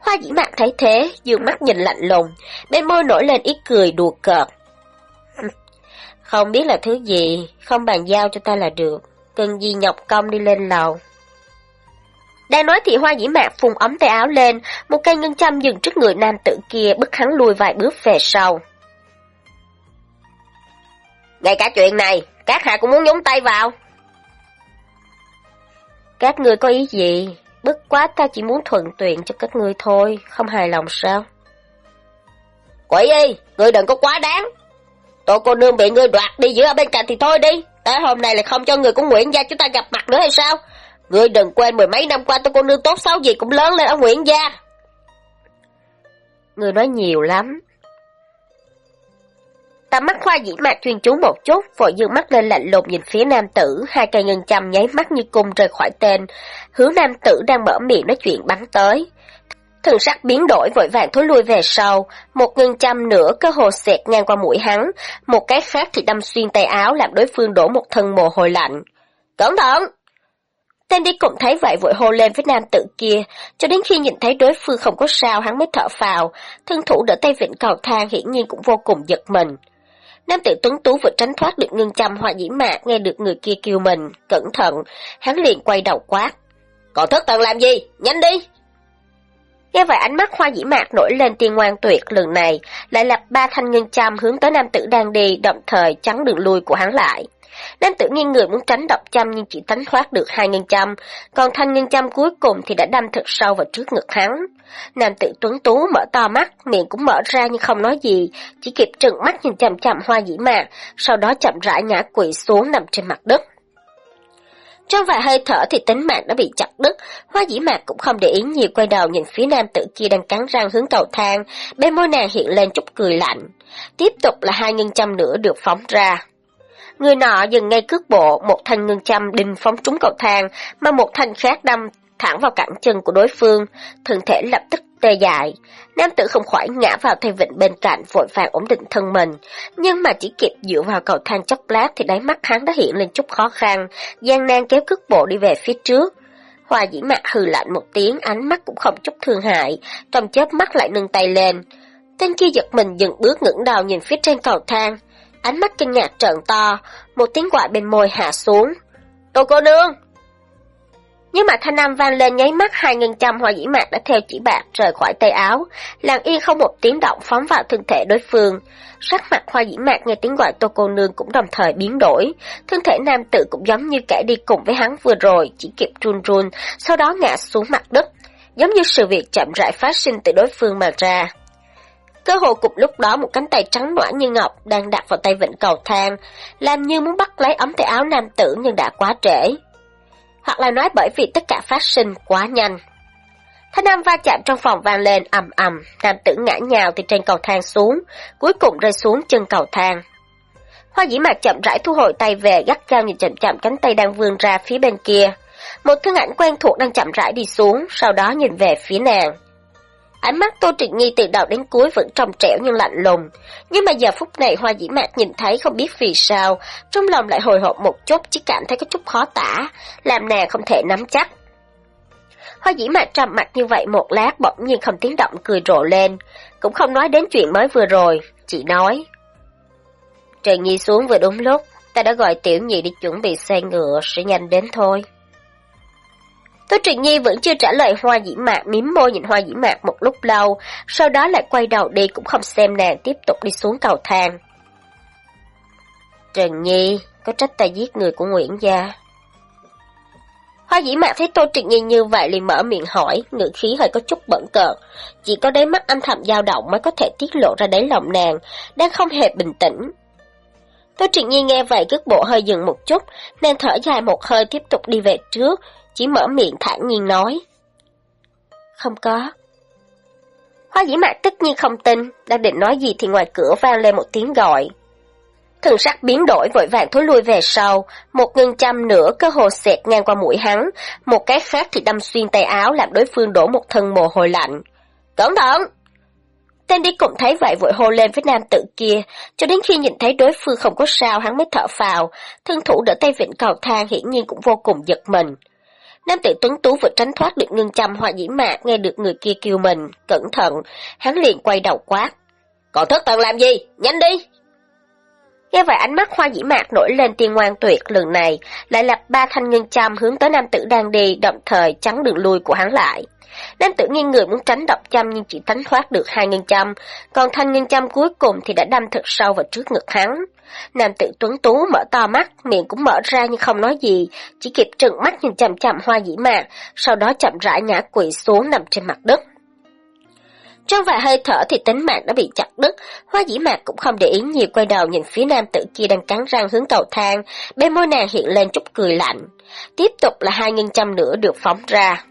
Hoa dĩ mạc thấy thế, dương mắt nhìn lạnh lùng, bên môi nổi lên ít cười đùa cợt. Không biết là thứ gì, không bàn giao cho ta là được, cần gì nhọc công đi lên lầu. Đang nói thì hoa dĩ mạc phùng ấm tay áo lên, một cây ngân châm dừng trước người nam tử kia bức hắn lùi vài bước về sau. Ngay cả chuyện này, các hạ cũng muốn nhúng tay vào. Các ngươi có ý gì? Bức quá ta chỉ muốn thuận tiện cho các ngươi thôi, không hài lòng sao? Quỷ y, ngươi đừng có quá đáng, Tô cô nương bị ngươi đoạt đi giữa ở bên cạnh thì thôi đi. Tới hôm nay là không cho người của Nguyễn Gia chúng ta gặp mặt nữa hay sao? Ngươi đừng quên mười mấy năm qua tô cô nương tốt xấu gì cũng lớn lên ở Nguyễn Gia. Ngươi nói nhiều lắm. ta mắt khoa dĩ mạc chuyên chú một chút, vội dương mắt lên lạnh lùng nhìn phía nam tử, hai cây ngân châm nháy mắt như cung rời khỏi tên, hướng nam tử đang mở miệng nói chuyện bắn tới. Thần sắc biến đổi vội vàng thối lui về sau, một ngân châm nữa cơ hồ xẹt ngang qua mũi hắn, một cái khác thì đâm xuyên tay áo làm đối phương đổ một thân mồ hôi lạnh. Cẩn thận! Tên đi cùng thấy vậy vội hô lên với nam tử kia, cho đến khi nhìn thấy đối phương không có sao hắn mới thở phào, thân thủ đỡ tay vịnh cầu thang hiển nhiên cũng vô cùng giật mình. Nam tử tuấn tú vừa tránh thoát được ngưng châm hoa dĩ mạc nghe được người kia kêu mình, cẩn thận, hắn liền quay đầu quát. Còn thất thần làm gì? Nhanh đi! Nghe vậy ánh mắt hoa dĩ mạc nổi lên tiên ngoan tuyệt lần này, lại lập ba thanh ngân châm hướng tới nam tử đang đi, đồng thời chắn đường lui của hắn lại. Nam tử nghiêng người muốn tránh độc châm nhưng chỉ tránh thoát được hai ngân châm, còn thanh ngân châm cuối cùng thì đã đâm thật sâu vào trước ngực hắn. Nam tử tuấn tú mở to mắt, miệng cũng mở ra nhưng không nói gì, chỉ kịp trừng mắt nhìn chậm chậm hoa dĩ mạc, sau đó chậm rãi ngã quỵ xuống nằm trên mặt đất. Trong vài hơi thở thì tính mạng đã bị chặt đứt, hoa dĩ mạc cũng không để ý nhiều quay đầu nhìn phía nam tử kia đang cắn răng hướng cầu thang, bên môi nàng hiện lên chút cười lạnh. Tiếp tục là hai ngân châm nữa được phóng ra. Người nọ dừng ngay cước bộ, một thanh ngân châm đinh phóng trúng cầu thang, mà một thanh khác đâm thẳng vào cẳng chân của đối phương, thân thể lập tức tê dại. Nam tử không khỏi ngã vào thay vịnh bên cạnh vội vàng ổn định thân mình, nhưng mà chỉ kịp dựa vào cầu thang chốc lát thì đáy mắt hắn đã hiện lên chút khó khăn, gian nan kéo cước bộ đi về phía trước. Hoa dĩ mạc hừ lạnh một tiếng, ánh mắt cũng không chút thương hại, trong chớp mắt lại nâng tay lên. Tên kia giật mình dừng bước ngẩng đầu nhìn phía trên cầu thang, ánh mắt kinh ngạc trợn to, một tiếng gọi bên môi hạ xuống. Tô cô nương! Nhưng mà thanh âm vang lên nháy mắt hai ngân trăm hoa dĩ mạc đã theo chỉ bạc rời khỏi tay áo, lặng yên không một tiếng động phóng vào thân thể đối phương. Sắc mặt hoa dĩ mạc nghe tiếng gọi tô cô nương cũng đồng thời biến đổi, thân thể nam tử cũng giống như kẻ đi cùng với hắn vừa rồi, chỉ kịp run run, sau đó ngã xuống mặt đất, giống như sự việc chậm rãi phát sinh từ đối phương mà ra. Cơ hồ cục lúc đó một cánh tay trắng nõn như ngọc đang đặt vào tay vịnh cầu thang, làm như muốn bắt lấy ống tay áo nam tử nhưng đã quá trễ hoặc là nói bởi vì tất cả phát sinh quá nhanh. Thanh âm va chạm trong phòng vang lên ầm ầm, nam tử ngã nhào từ trên cầu thang xuống, cuối cùng rơi xuống chân cầu thang. Hoa dĩ mạc chậm rãi thu hồi tay về, gắt gao nhìn chậm chậm cánh tay đang vươn ra phía bên kia. Một thân ảnh quen thuộc đang chậm rãi đi xuống, sau đó nhìn về phía nàng. Ánh mắt Tô Trịnh Nhi từ đầu đến cuối vẫn trong trẻo nhưng lạnh lùng. Nhưng mà giờ phút này Hoa Dĩ Mạc nhìn thấy không biết vì sao, trong lòng lại hồi hộp một chút chỉ cảm thấy có chút khó tả, làm nàng không thể nắm chắc. Hoa Dĩ Mạc trầm mặt như vậy một lát bỗng nhiên không tiếng động cười rộ lên, cũng không nói đến chuyện mới vừa rồi, chỉ nói. Trần Nhi xuống vừa đúng lúc, ta đã gọi Tiểu Nhị đi chuẩn bị xe ngựa, sẽ nhanh đến thôi. Tô Trịnh Nhi vẫn chưa trả lời hoa dĩ mạc, mím môi nhìn hoa dĩ mạc một lúc lâu, sau đó lại quay đầu đi cũng không xem nàng tiếp tục đi xuống cầu thang. Trần Nhi, có trách ta giết người của Nguyễn Gia. Hoa dĩ mạc thấy Tô Trịnh Nhi như vậy liền mở miệng hỏi, ngữ khí hơi có chút bẩn cợt. Chỉ có đáy mắt âm thầm dao động mới có thể tiết lộ ra đáy lòng nàng, đang không hề bình tĩnh. Tô Trịnh Nhi nghe vậy cước bộ hơi dừng một chút, nàng thở dài một hơi tiếp tục đi về trước, chỉ mở miệng thản nhiên nói. Không có. Hoa dĩ mạc tất nhiên không tin, đang định nói gì thì ngoài cửa vang lên một tiếng gọi. Thần sắc biến đổi vội vàng thối lui về sau, một ngân chăm nửa cơ hồ xẹt ngang qua mũi hắn, một cái khác thì đâm xuyên tay áo làm đối phương đổ một thân mồ hôi lạnh. Cẩn thận! Tên đi cùng thấy vậy vội hô lên với nam tử kia, cho đến khi nhìn thấy đối phương không có sao hắn mới thở phào, thân thủ đỡ tay vịnh cầu thang hiển nhiên cũng vô cùng giật mình. Nam tử tuấn tú vừa tránh thoát được ngưng chăm hoa dĩ mạc nghe được người kia kêu mình, cẩn thận, hắn liền quay đầu quát. Còn thất thần làm gì? Nhanh đi! Nghe vậy ánh mắt hoa dĩ mạc nổi lên tiên ngoan tuyệt lần này, lại lập ba thanh ngân châm hướng tới nam tử đang đi, đồng thời chắn đường lui của hắn lại. Nam tử nghiêng người muốn tránh độc châm nhưng chỉ tránh thoát được hai ngân châm, còn thanh ngân châm cuối cùng thì đã đâm thật sâu vào trước ngực hắn. Nam tử tuấn tú mở to mắt, miệng cũng mở ra nhưng không nói gì, chỉ kịp trừng mắt nhìn chằm chằm hoa dĩ mạc, sau đó chậm rãi ngã quỵ xuống nằm trên mặt đất. Trong vài hơi thở thì tính mạng đã bị chặt đứt, hoa dĩ mạc cũng không để ý nhiều quay đầu nhìn phía nam tử kia đang cắn răng hướng cầu thang, bên môi nàng hiện lên chút cười lạnh. Tiếp tục là hai ngân châm nữa được phóng ra.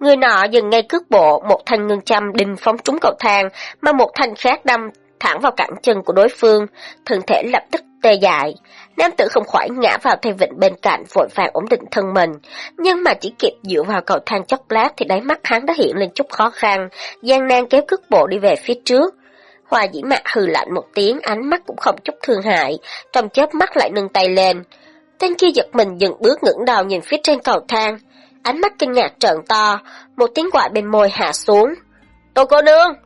Người nọ dừng ngay cước bộ, một thanh ngân châm đinh phóng trúng cầu thang, mà một thanh khác đâm thẳng vào cẳng chân của đối phương, thân thể lập tức tê dại. Nam tử không khỏi ngã vào thay vịnh bên cạnh vội vàng ổn định thân mình, nhưng mà chỉ kịp dựa vào cầu thang chốc lát thì đáy mắt hắn đã hiện lên chút khó khăn, gian nan kéo cước bộ đi về phía trước. Hoa dĩ mạc hừ lạnh một tiếng, ánh mắt cũng không chút thương hại, trong chớp mắt lại nâng tay lên. Tên kia giật mình dừng bước ngẩng đầu nhìn phía trên cầu thang, ánh mắt kinh ngạc trợn to, một tiếng gọi bên môi hạ xuống. Tô cô nương!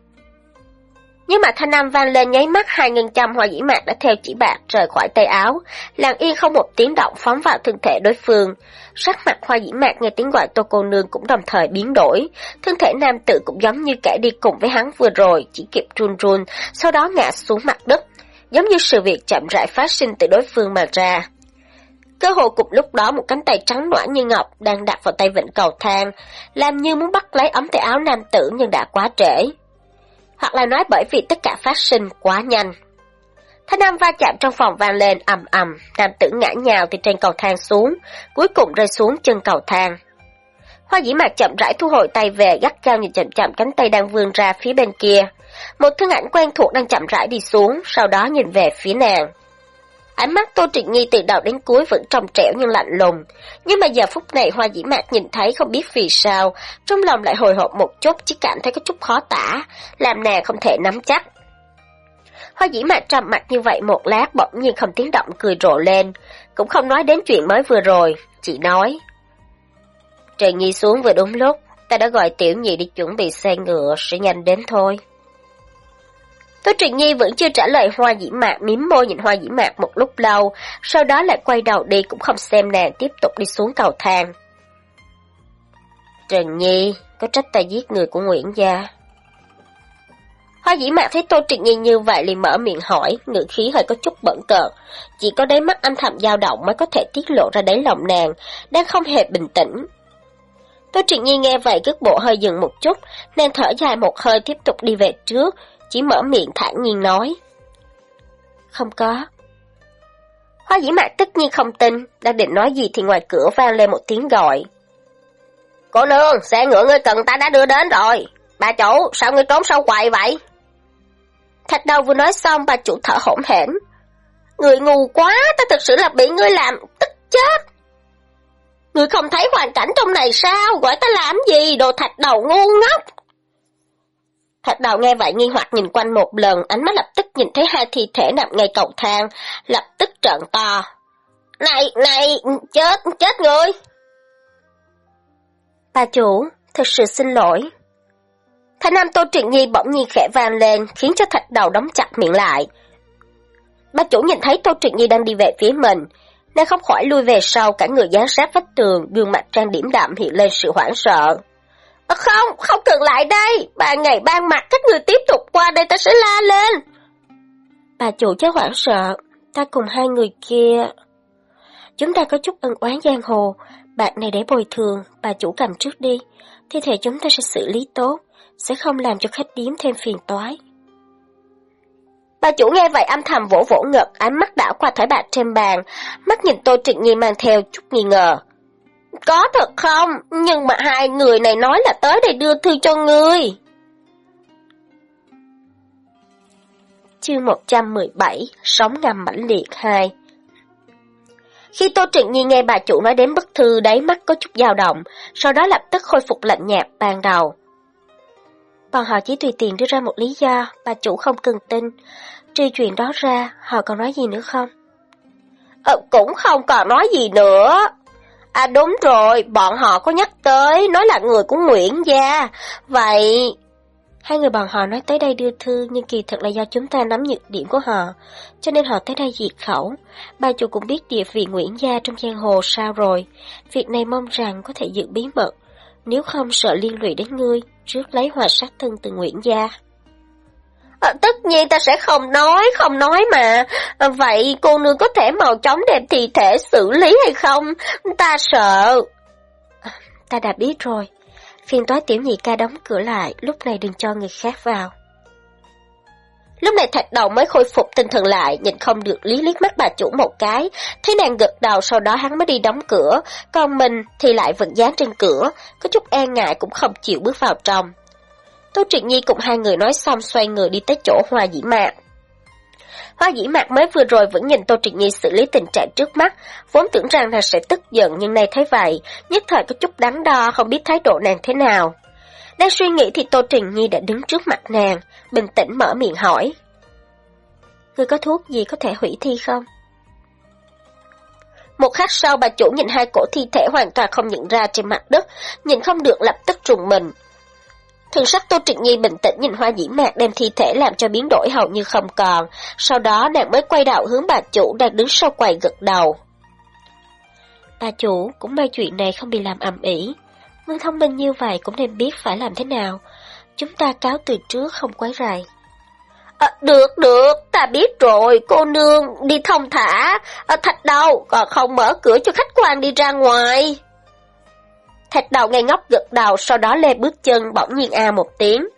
Nhưng mà thanh âm vang lên nháy mắt hai ngân châm hoa dĩ mạc đã theo chỉ bạc rời khỏi tay áo, lặng yên không một tiếng động phóng vào thân thể đối phương. Sắc mặt hoa dĩ mạc nghe tiếng gọi tô cô nương cũng đồng thời biến đổi, thân thể nam tử cũng giống như kẻ đi cùng với hắn vừa rồi, chỉ kịp run run, sau đó ngã xuống mặt đất, giống như sự việc chậm rãi phát sinh từ đối phương mà ra. Cơ hồ cục lúc đó một cánh tay trắng nõa như ngọc đang đặt vào tay vịnh cầu thang, làm như muốn bắt lấy ống tay áo nam tử nhưng đã quá trễ. Hoặc là nói bởi vì tất cả phát sinh quá nhanh. Thanh âm va chạm trong phòng vang lên ầm ầm, nam tử ngã nhào từ trên cầu thang xuống, cuối cùng rơi xuống chân cầu thang. Hoa dĩ mạc chậm rãi thu hồi tay về, gắt gao nhìn chậm chậm cánh tay đang vươn ra phía bên kia. Một thân ảnh quen thuộc đang chậm rãi đi xuống, sau đó nhìn về phía nàng. Ánh mắt Tô Trịnh Nhi từ đầu đến cuối vẫn trong trẻo nhưng lạnh lùng. Nhưng mà giờ phút này Hoa Dĩ Mạc nhìn thấy không biết vì sao, trong lòng lại hồi hộp một chút chỉ cảm thấy có chút khó tả, làm nàng không thể nắm chắc. Hoa Dĩ Mạc trầm mặt như vậy một lát bỗng nhiên không tiếng động cười rộ lên, cũng không nói đến chuyện mới vừa rồi, chỉ nói. Trời Nhi xuống vừa đúng lúc, ta đã gọi Tiểu Nhị đi chuẩn bị xe ngựa, sẽ nhanh đến thôi. Tô Trịnh Nhi vẫn chưa trả lời hoa dĩ mạc, miếm môi nhìn hoa dĩ mạc một lúc lâu, sau đó lại quay đầu đi cũng không xem nàng tiếp tục đi xuống cầu thang. Trần Nhi, có trách ta giết người của Nguyễn Gia. Hoa dĩ mạc thấy Tô Trịnh Nhi như vậy liền mở miệng hỏi, ngữ khí hơi có chút bẩn cợt. Chỉ có đáy mắt âm thầm dao động mới có thể tiết lộ ra đáy lòng nàng, đang không hề bình tĩnh. Tô Trịnh Nhi nghe vậy cước bộ hơi dừng một chút, nàng thở dài một hơi tiếp tục đi về trước, chỉ mở miệng thản nhiên nói. Không có. Hoa dĩ mạc tất nhiên không tin, đang định nói gì thì ngoài cửa vang lên một tiếng gọi. Cô nương, xe ngựa ngươi cần ta đã đưa đến rồi. Bà chủ, sao ngươi trốn sau quầy vậy? Thạch đầu vừa nói xong bà chủ thở hổn hển. Người ngu quá, ta thực sự là bị ngươi làm tức chết. Ngươi không thấy hoàn cảnh trong này sao? Gọi ta làm gì? Đồ thạch đầu ngu ngốc. Thạch đầu nghe vậy nghi hoặc nhìn quanh một lần, ánh mắt lập tức nhìn thấy hai thi thể nằm ngay cầu thang, lập tức trợn to. Này, này, chết, chết người! Bà chủ, thật sự xin lỗi. Thanh nam Tô Trịnh Nhi bỗng nhiên khẽ vang lên, khiến cho thạch đầu đóng chặt miệng lại. Bà chủ nhìn thấy Tô Trịnh Nhi đang đi về phía mình, nên không khỏi lui về sau cả người dán sát vách tường, gương mặt trang điểm đạm hiện lên sự hoảng sợ. Không, không cần lại đây. ba ngày ban mặt các người tiếp tục qua đây ta sẽ la lên. Bà chủ cháu hoảng sợ. Ta cùng hai người kia... Chúng ta có chút ân oán giang hồ. Bạn này để bồi thường, bà chủ cầm trước đi. Thi thể chúng ta sẽ xử lý tốt, sẽ không làm cho khách điếm thêm phiền toái. Bà chủ nghe vậy âm thầm vỗ vỗ ngực, ánh mắt đảo qua thỏi bạc trên bàn, mắt nhìn Tô Trịnh Nhi mang theo chút nghi ngờ. Có thật không? Nhưng mà hai người này nói là tới đây đưa thư cho ngươi. Chương 117 Sóng ngầm mãnh liệt 2 Khi Tô Trịnh Nhi nghe bà chủ nói đến bức thư đáy mắt có chút dao động, sau đó lập tức khôi phục lạnh nhạt ban đầu. Bọn họ chỉ tùy tiện đưa ra một lý do, bà chủ không cần tin. Trừ chuyện đó ra, họ còn nói gì nữa không? Ờ, cũng không còn nói gì nữa. À đúng rồi, bọn họ có nhắc tới, nói là người của Nguyễn Gia. Vậy... Hai người bọn họ nói tới đây đưa thư, nhưng kỳ thật là do chúng ta nắm nhược điểm của họ, cho nên họ tới đây diệt khẩu. Bà chủ cũng biết địa vị Nguyễn Gia trong giang hồ sao rồi. Việc này mong rằng có thể giữ bí mật, nếu không sợ liên lụy đến ngươi, trước lấy hòa sát thân từ Nguyễn Gia. À, tất nhiên ta sẽ không nói, không nói mà. À, vậy cô nương có thể màu trống đẹp thi thể xử lý hay không? Ta sợ. À, ta đã biết rồi. Phiên toái tiểu nhị ca đóng cửa lại, lúc này đừng cho người khác vào. Lúc này thạch đầu mới khôi phục tinh thần lại, nhìn không được lý liếc mắt bà chủ một cái, thấy nàng gật đầu sau đó hắn mới đi đóng cửa, còn mình thì lại vẫn dán trên cửa, có chút e ngại cũng không chịu bước vào trong. Tô Trịnh Nhi cùng hai người nói xong xoay người đi tới chỗ Hoa Dĩ Mạc. Hoa Dĩ Mạc mới vừa rồi vẫn nhìn Tô Trịnh Nhi xử lý tình trạng trước mắt, vốn tưởng rằng nàng sẽ tức giận nhưng nay thấy vậy, nhất thời có chút đắn đo không biết thái độ nàng thế nào. Đang suy nghĩ thì Tô Trịnh Nhi đã đứng trước mặt nàng, bình tĩnh mở miệng hỏi. người có thuốc gì có thể hủy thi không? Một khắc sau bà chủ nhìn hai cổ thi thể hoàn toàn không nhận ra trên mặt đất, nhìn không được lập tức trùng mình, Thường sắc Tô Trịnh Nhi bình tĩnh nhìn hoa dĩ mạc đem thi thể làm cho biến đổi hầu như không còn, sau đó nàng mới quay đầu hướng bà chủ đang đứng sau quầy gật đầu. Bà chủ, cũng may chuyện này không bị làm ầm ĩ. Ngươi thông minh như vậy cũng nên biết phải làm thế nào. Chúng ta cáo từ trước không quấy rầy. À, được, được, ta biết rồi, cô nương, đi thông thả, à, thạch đầu, còn không mở cửa cho khách quan đi ra ngoài. Thạch đầu ngay ngóc gật đầu, sau đó lê bước chân bỗng nhiên a một tiếng.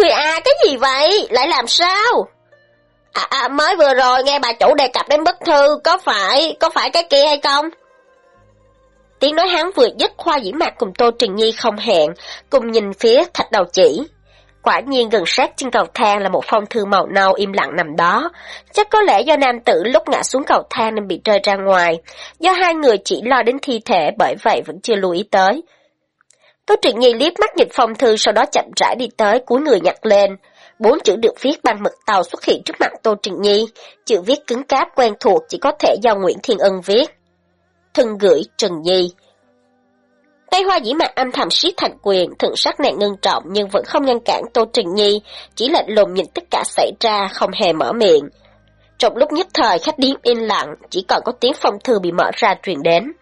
Người a cái gì vậy? Lại làm sao? À, à, mới vừa rồi nghe bà chủ đề cập đến bức thư, có phải, có phải cái kia hay không? Tiếng nói hắn vừa dứt khoa dĩ mạc cùng Tô Trình Nhi không hẹn, cùng nhìn phía thạch đầu chỉ. Quả nhiên gần sát trên cầu thang là một phong thư màu nâu im lặng nằm đó. Chắc có lẽ do nam tử lúc ngã xuống cầu thang nên bị rơi ra ngoài. Do hai người chỉ lo đến thi thể, bởi vậy vẫn chưa lưu ý tới. Tô Truyện Nhi liếc mắt nhìn phong thư, sau đó chậm rãi đi tới cuối người nhặt lên. Bốn chữ được viết bằng mực tàu xuất hiện trước mặt Tô Trịnh Nhi. Chữ viết cứng cáp quen thuộc, chỉ có thể do Nguyễn Thiên Ân viết. Thân gửi Trần Nhi Tay hoa dĩ mạc âm thầm siết thành quyền, thượng sắc nạn ngưng trọng nhưng vẫn không ngăn cản Tô Trình Nhi, chỉ lạnh lùng nhìn tất cả xảy ra, không hề mở miệng. Trong lúc nhất thời khách điếm yên lặng, chỉ còn có tiếng phong thư bị mở ra truyền đến.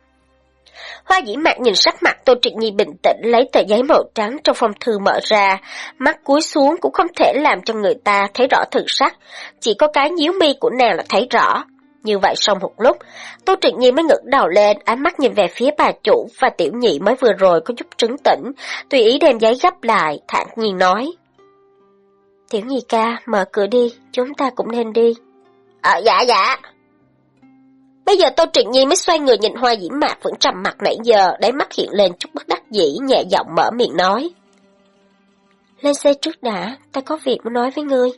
Hoa dĩ mạc nhìn sắc mặt Tô Trịnh Nhi bình tĩnh lấy tờ giấy màu trắng trong phong thư mở ra, mắt cúi xuống cũng không thể làm cho người ta thấy rõ thực sắc, chỉ có cái nhíu mi của nàng là thấy rõ. Như vậy sau một lúc, Tô Trịnh Nhi mới ngẩng đầu lên, ánh mắt nhìn về phía bà chủ và tiểu nhị mới vừa rồi có chút trứng tỉnh, tùy ý đem giấy gấp lại, thản nhiên nói. Tiểu nhị ca, mở cửa đi, chúng ta cũng nên đi. À, dạ dạ. Bây giờ Tô Trịnh Nhi mới xoay người nhìn hoa diễm mạc vẫn trầm mặt nãy giờ, đáy mắt hiện lên chút bất đắc dĩ, nhẹ giọng mở miệng nói. Lên xe trước đã, ta có việc muốn nói với ngươi.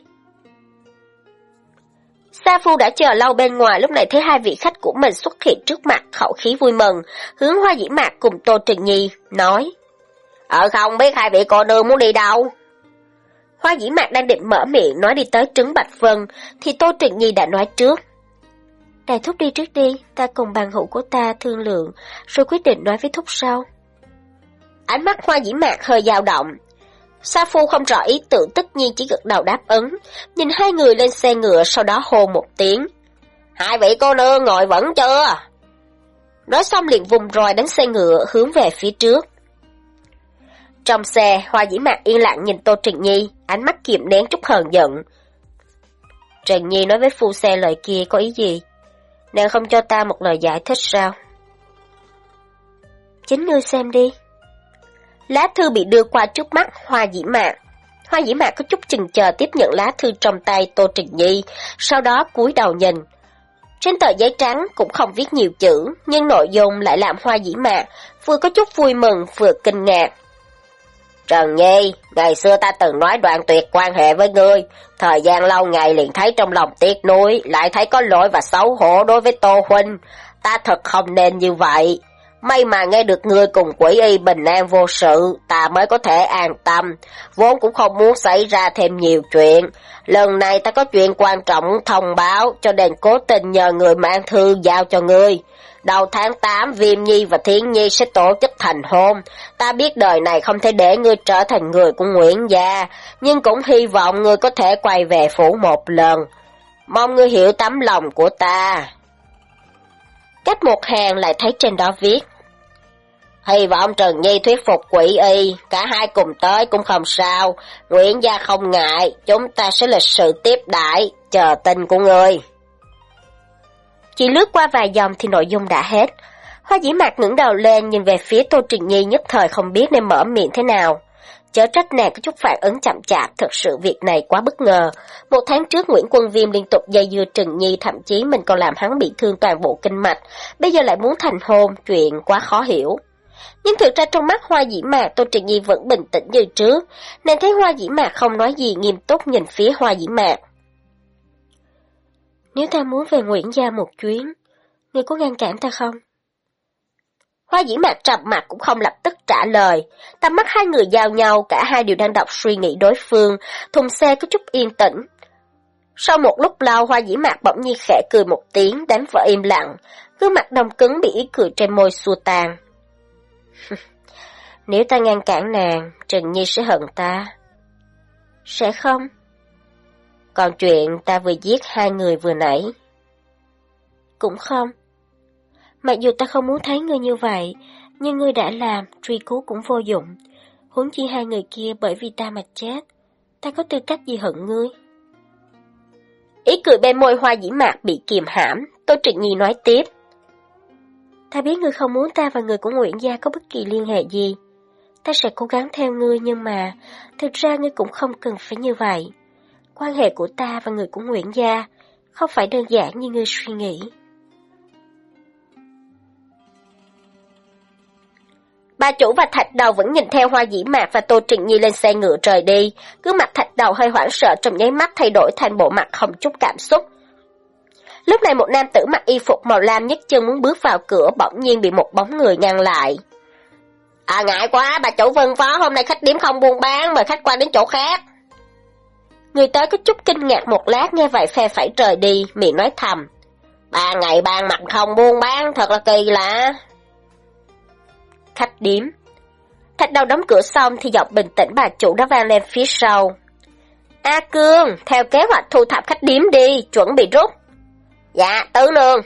Sa Phu đã chờ lâu bên ngoài lúc này thấy hai vị khách của mình xuất hiện trước mặt khẩu khí vui mừng, hướng hoa dĩ mạc cùng Tô Trình Nhi, nói. Ờ không biết hai vị cô nương muốn đi đâu? Hoa dĩ mạc đang định mở miệng nói đi tới trứng Bạch Vân, thì Tô Trình Nhi đã nói trước. Đại thúc đi trước đi, ta cùng bàn hữu của ta thương lượng, rồi quyết định nói với thúc sau. Ánh mắt hoa dĩ mạc hơi dao động, Sa Phu không rõ ý tưởng tất nhiên chỉ gật đầu đáp ứng, nhìn hai người lên xe ngựa sau đó hô một tiếng. Hai vị cô nương ngồi vẫn chưa? Nói xong liền vùng roi đánh xe ngựa hướng về phía trước. Trong xe, Hoa Dĩ Mạc yên lặng nhìn Tô Trần Nhi, ánh mắt kiềm nén chút hờn giận. Trần Nhi nói với phu xe lời kia có ý gì? Nàng không cho ta một lời giải thích sao? Chính ngươi xem đi. Lá thư bị đưa qua trước mắt Hoa Dĩ Mạc. Hoa Dĩ Mạc có chút chừng chờ tiếp nhận lá thư trong tay Tô Trình Nhi, sau đó cúi đầu nhìn. Trên tờ giấy trắng cũng không viết nhiều chữ, nhưng nội dung lại làm Hoa Dĩ Mạc vừa có chút vui mừng vừa kinh ngạc. Trần Nhi, ngày xưa ta từng nói đoạn tuyệt quan hệ với ngươi, thời gian lâu ngày liền thấy trong lòng tiếc nuối, lại thấy có lỗi và xấu hổ đối với Tô Huynh. Ta thật không nên như vậy. May mà nghe được ngươi cùng quỷ y bình an vô sự, ta mới có thể an tâm, vốn cũng không muốn xảy ra thêm nhiều chuyện. Lần này ta có chuyện quan trọng thông báo, cho nên cố tình nhờ người mang thư giao cho ngươi. Đầu tháng 8, Viêm Nhi và Thiến Nhi sẽ tổ chức thành hôn. Ta biết đời này không thể để ngươi trở thành người của Nguyễn Gia, nhưng cũng hy vọng ngươi có thể quay về phủ một lần. Mong ngươi hiểu tấm lòng của ta. Cách một hàng lại thấy trên đó viết. Hy vọng Trần Nhi thuyết phục quỷ y, cả hai cùng tới cũng không sao. Nguyễn gia không ngại, chúng ta sẽ lịch sự tiếp đại, chờ tin của người Chỉ lướt qua vài dòng thì nội dung đã hết. Hoa dĩ mạc ngẩng đầu lên nhìn về phía Tô Trình Nhi nhất thời không biết nên mở miệng thế nào. Chớ trách nàng có chút phản ứng chậm chạp, thật sự việc này quá bất ngờ. Một tháng trước Nguyễn Quân Viêm liên tục dây dưa Trừng Nhi, thậm chí mình còn làm hắn bị thương toàn bộ kinh mạch, bây giờ lại muốn thành hôn, chuyện quá khó hiểu. Nhưng thực ra trong mắt Hoa Dĩ Mạc, Tô Trừng Nhi vẫn bình tĩnh như trước, nên thấy Hoa Dĩ Mạc không nói gì nghiêm túc nhìn phía Hoa Dĩ Mạc. Nếu ta muốn về Nguyễn Gia một chuyến, ngươi có ngăn cản ta không? Hoa Dĩ Mạc trầm mặt cũng không lập tức trả lời, tầm mắt hai người giao nhau, cả hai đều đang đọc suy nghĩ đối phương, thùng xe có chút yên tĩnh. Sau một lúc lâu, Hoa Dĩ Mạc bỗng nhiên khẽ cười một tiếng, đánh vợ im lặng, gương mặt đông cứng bị ý cười trên môi xua tan. [LAUGHS] Nếu ta ngăn cản nàng, trần Nhi sẽ hận ta. Sẽ không? Còn chuyện ta vừa giết hai người vừa nãy. Cũng không. Mặc dù ta không muốn thấy ngươi như vậy, nhưng ngươi đã làm, truy cứu cũng vô dụng. Huống chi hai người kia bởi vì ta mà chết. Ta có tư cách gì hận ngươi? Ý cười bên môi hoa dĩ mạc bị kiềm hãm, Tô Trịnh Nhi nói tiếp. Ta biết ngươi không muốn ta và người của Nguyễn Gia có bất kỳ liên hệ gì. Ta sẽ cố gắng theo ngươi nhưng mà, thực ra ngươi cũng không cần phải như vậy. Quan hệ của ta và người của Nguyễn Gia không phải đơn giản như ngươi suy nghĩ. Bà chủ và thạch đầu vẫn nhìn theo hoa dĩ mạc và Tô Trịnh Nhi lên xe ngựa rời đi. Cứ mặt thạch đầu hơi hoảng sợ trong nháy mắt thay đổi thành bộ mặt không chút cảm xúc. Lúc này một nam tử mặc y phục màu lam nhất chân muốn bước vào cửa bỗng nhiên bị một bóng người ngăn lại. À ngại quá, bà chủ vân phó hôm nay khách điểm không buôn bán, mời khách qua đến chỗ khác. Người tới có chút kinh ngạc một lát nghe vậy phe phải rời đi, miệng nói thầm. Ba ngày ban mặt không buôn bán, thật là kỳ lạ khách điếm. Thạch đầu đóng cửa xong thì giọng bình tĩnh bà chủ đã vang lên phía sau. A Cương, theo kế hoạch thu thập khách điếm đi, chuẩn bị rút. Dạ, tứ nương.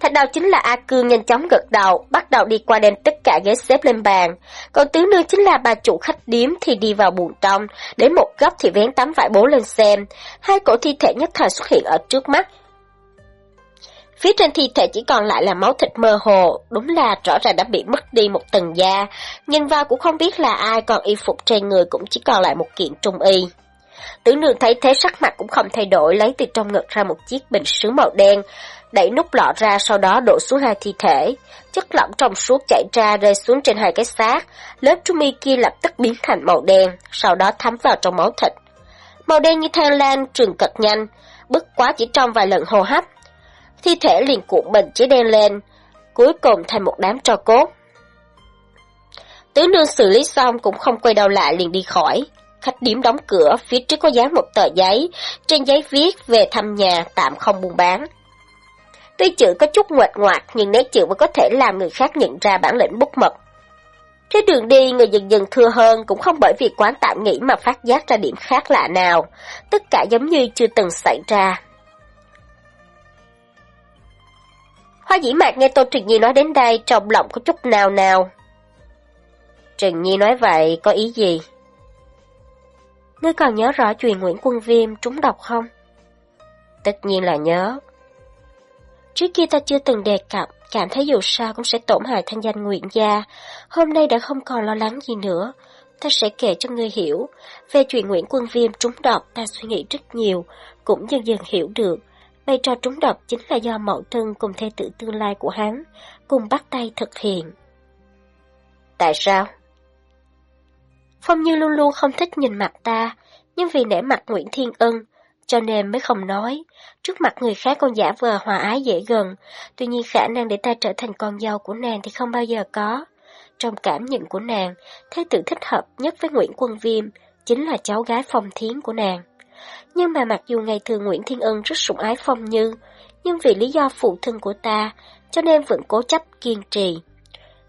Thạch đầu chính là A Cương nhanh chóng gật đầu, bắt đầu đi qua đem tất cả ghế xếp lên bàn. Còn tứ nương chính là bà chủ khách điếm thì đi vào buồng trong, đến một góc thì vén tấm vải bố lên xem. Hai cổ thi thể nhất thời xuất hiện ở trước mắt, Phía trên thi thể chỉ còn lại là máu thịt mơ hồ, đúng là rõ ràng đã bị mất đi một tầng da. Nhìn vào cũng không biết là ai, còn y phục trên người cũng chỉ còn lại một kiện trung y. Tử nương thấy thế sắc mặt cũng không thay đổi, lấy từ trong ngực ra một chiếc bình sứ màu đen, đẩy nút lọ ra sau đó đổ xuống hai thi thể. Chất lỏng trong suốt chảy ra rơi xuống trên hai cái xác, lớp trung y kia lập tức biến thành màu đen, sau đó thấm vào trong máu thịt. Màu đen như than lan, trường cật nhanh, bức quá chỉ trong vài lần hô hấp, thi thể liền cuộn mình chỉ đen lên, cuối cùng thành một đám tro cốt. Tứ nương xử lý xong cũng không quay đầu lại liền đi khỏi. Khách điểm đóng cửa, phía trước có dán một tờ giấy, trên giấy viết về thăm nhà tạm không buôn bán. Tuy chữ có chút ngoệt ngoạc nhưng nét chữ vẫn có thể làm người khác nhận ra bản lĩnh bút mật. Trên đường đi người dần dần thưa hơn cũng không bởi vì quán tạm nghỉ mà phát giác ra điểm khác lạ nào, tất cả giống như chưa từng xảy ra. Hoa dĩ mạc nghe Tô Trừng Nhi nói đến đây, trong lòng có chút nào nào. Trừng Nhi nói vậy, có ý gì? Ngươi còn nhớ rõ chuyện Nguyễn Quân Viêm trúng độc không? Tất nhiên là nhớ. Trước kia ta chưa từng đề cập, cảm thấy dù sao cũng sẽ tổn hại thanh danh Nguyễn Gia. Hôm nay đã không còn lo lắng gì nữa. Ta sẽ kể cho ngươi hiểu. Về chuyện Nguyễn Quân Viêm trúng độc, ta suy nghĩ rất nhiều, cũng dần dần hiểu được. Vai trò trúng độc chính là do mẫu thân cùng thê tử tương lai của hắn, cùng bắt tay thực hiện. Tại sao? Phong Như luôn luôn không thích nhìn mặt ta, nhưng vì nể mặt Nguyễn Thiên Ân, cho nên mới không nói. Trước mặt người khác con giả vờ hòa ái dễ gần, tuy nhiên khả năng để ta trở thành con dâu của nàng thì không bao giờ có. Trong cảm nhận của nàng, thế tử thích hợp nhất với Nguyễn Quân Viêm chính là cháu gái phong thiến của nàng. Nhưng mà mặc dù ngày thường Nguyễn Thiên Ân rất sủng ái Phong Như, nhưng vì lý do phụ thân của ta, cho nên vẫn cố chấp kiên trì.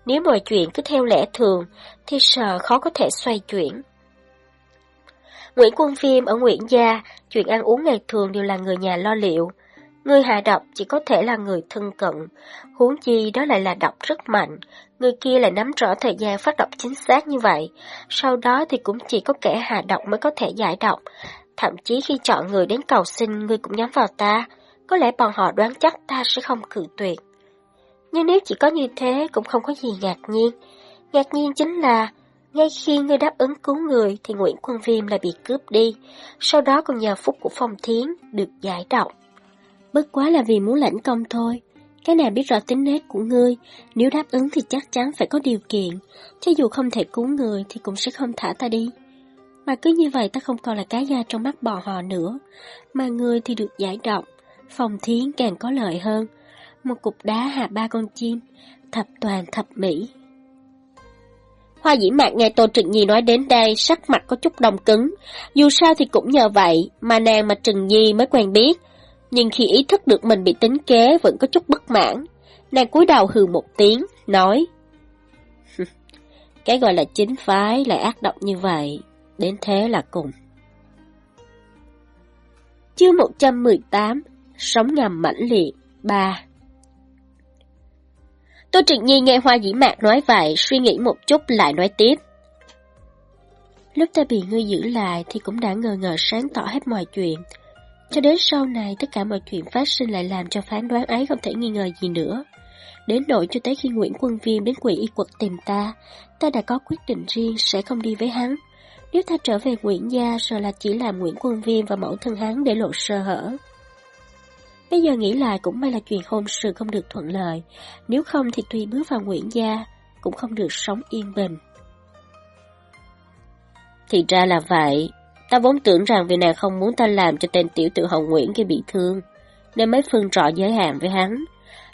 Nếu mọi chuyện cứ theo lẽ thường, thì sợ khó có thể xoay chuyển. Nguyễn Quân Phim ở Nguyễn Gia, chuyện ăn uống ngày thường đều là người nhà lo liệu. Người hạ độc chỉ có thể là người thân cận, huống chi đó lại là độc rất mạnh, người kia lại nắm rõ thời gian phát độc chính xác như vậy, sau đó thì cũng chỉ có kẻ hạ độc mới có thể giải độc, Thậm chí khi chọn người đến cầu xin người cũng nhắm vào ta, có lẽ bọn họ đoán chắc ta sẽ không cự tuyệt. Nhưng nếu chỉ có như thế cũng không có gì ngạc nhiên. Ngạc nhiên chính là, ngay khi ngươi đáp ứng cứu người thì Nguyễn Quân Viêm lại bị cướp đi, sau đó còn nhờ phúc của Phong Thiến được giải độc. Bất quá là vì muốn lãnh công thôi. Cái này biết rõ tính nết của ngươi, nếu đáp ứng thì chắc chắn phải có điều kiện, cho dù không thể cứu người thì cũng sẽ không thả ta đi. Mà cứ như vậy ta không còn là cá da trong mắt bò họ nữa, mà người thì được giải độc, phòng thiến càng có lợi hơn. Một cục đá hạ ba con chim, thập toàn thập mỹ. Hoa dĩ mạc nghe Tô Trừng Nhi nói đến đây, sắc mặt có chút đồng cứng. Dù sao thì cũng nhờ vậy, mà nàng mà Trừng Nhi mới quen biết. Nhưng khi ý thức được mình bị tính kế vẫn có chút bất mãn. Nàng cúi đầu hừ một tiếng, nói [LAUGHS] Cái gọi là chính phái lại ác độc như vậy, đến thế là cùng. Chương 118 Sống ngầm mãnh liệt 3 Tô Trịnh Nhi nghe Hoa Dĩ Mạc nói vậy, suy nghĩ một chút lại nói tiếp. Lúc ta bị ngươi giữ lại thì cũng đã ngờ ngờ sáng tỏ hết mọi chuyện. Cho đến sau này tất cả mọi chuyện phát sinh lại làm cho phán đoán ấy không thể nghi ngờ gì nữa. Đến nỗi cho tới khi Nguyễn Quân Viêm đến quỷ y quật tìm ta, ta đã có quyết định riêng sẽ không đi với hắn. Nếu ta trở về Nguyễn Gia sợ là chỉ làm Nguyễn Quân Viêm và mẫu thân hắn để lộ sơ hở. Bây giờ nghĩ lại cũng may là chuyện hôn sự không được thuận lợi, nếu không thì tuy bước vào Nguyễn Gia cũng không được sống yên bình. Thì ra là vậy, ta vốn tưởng rằng vì nàng không muốn ta làm cho tên tiểu tử Hồng Nguyễn kia bị thương, nên mới phân rõ giới hạn với hắn.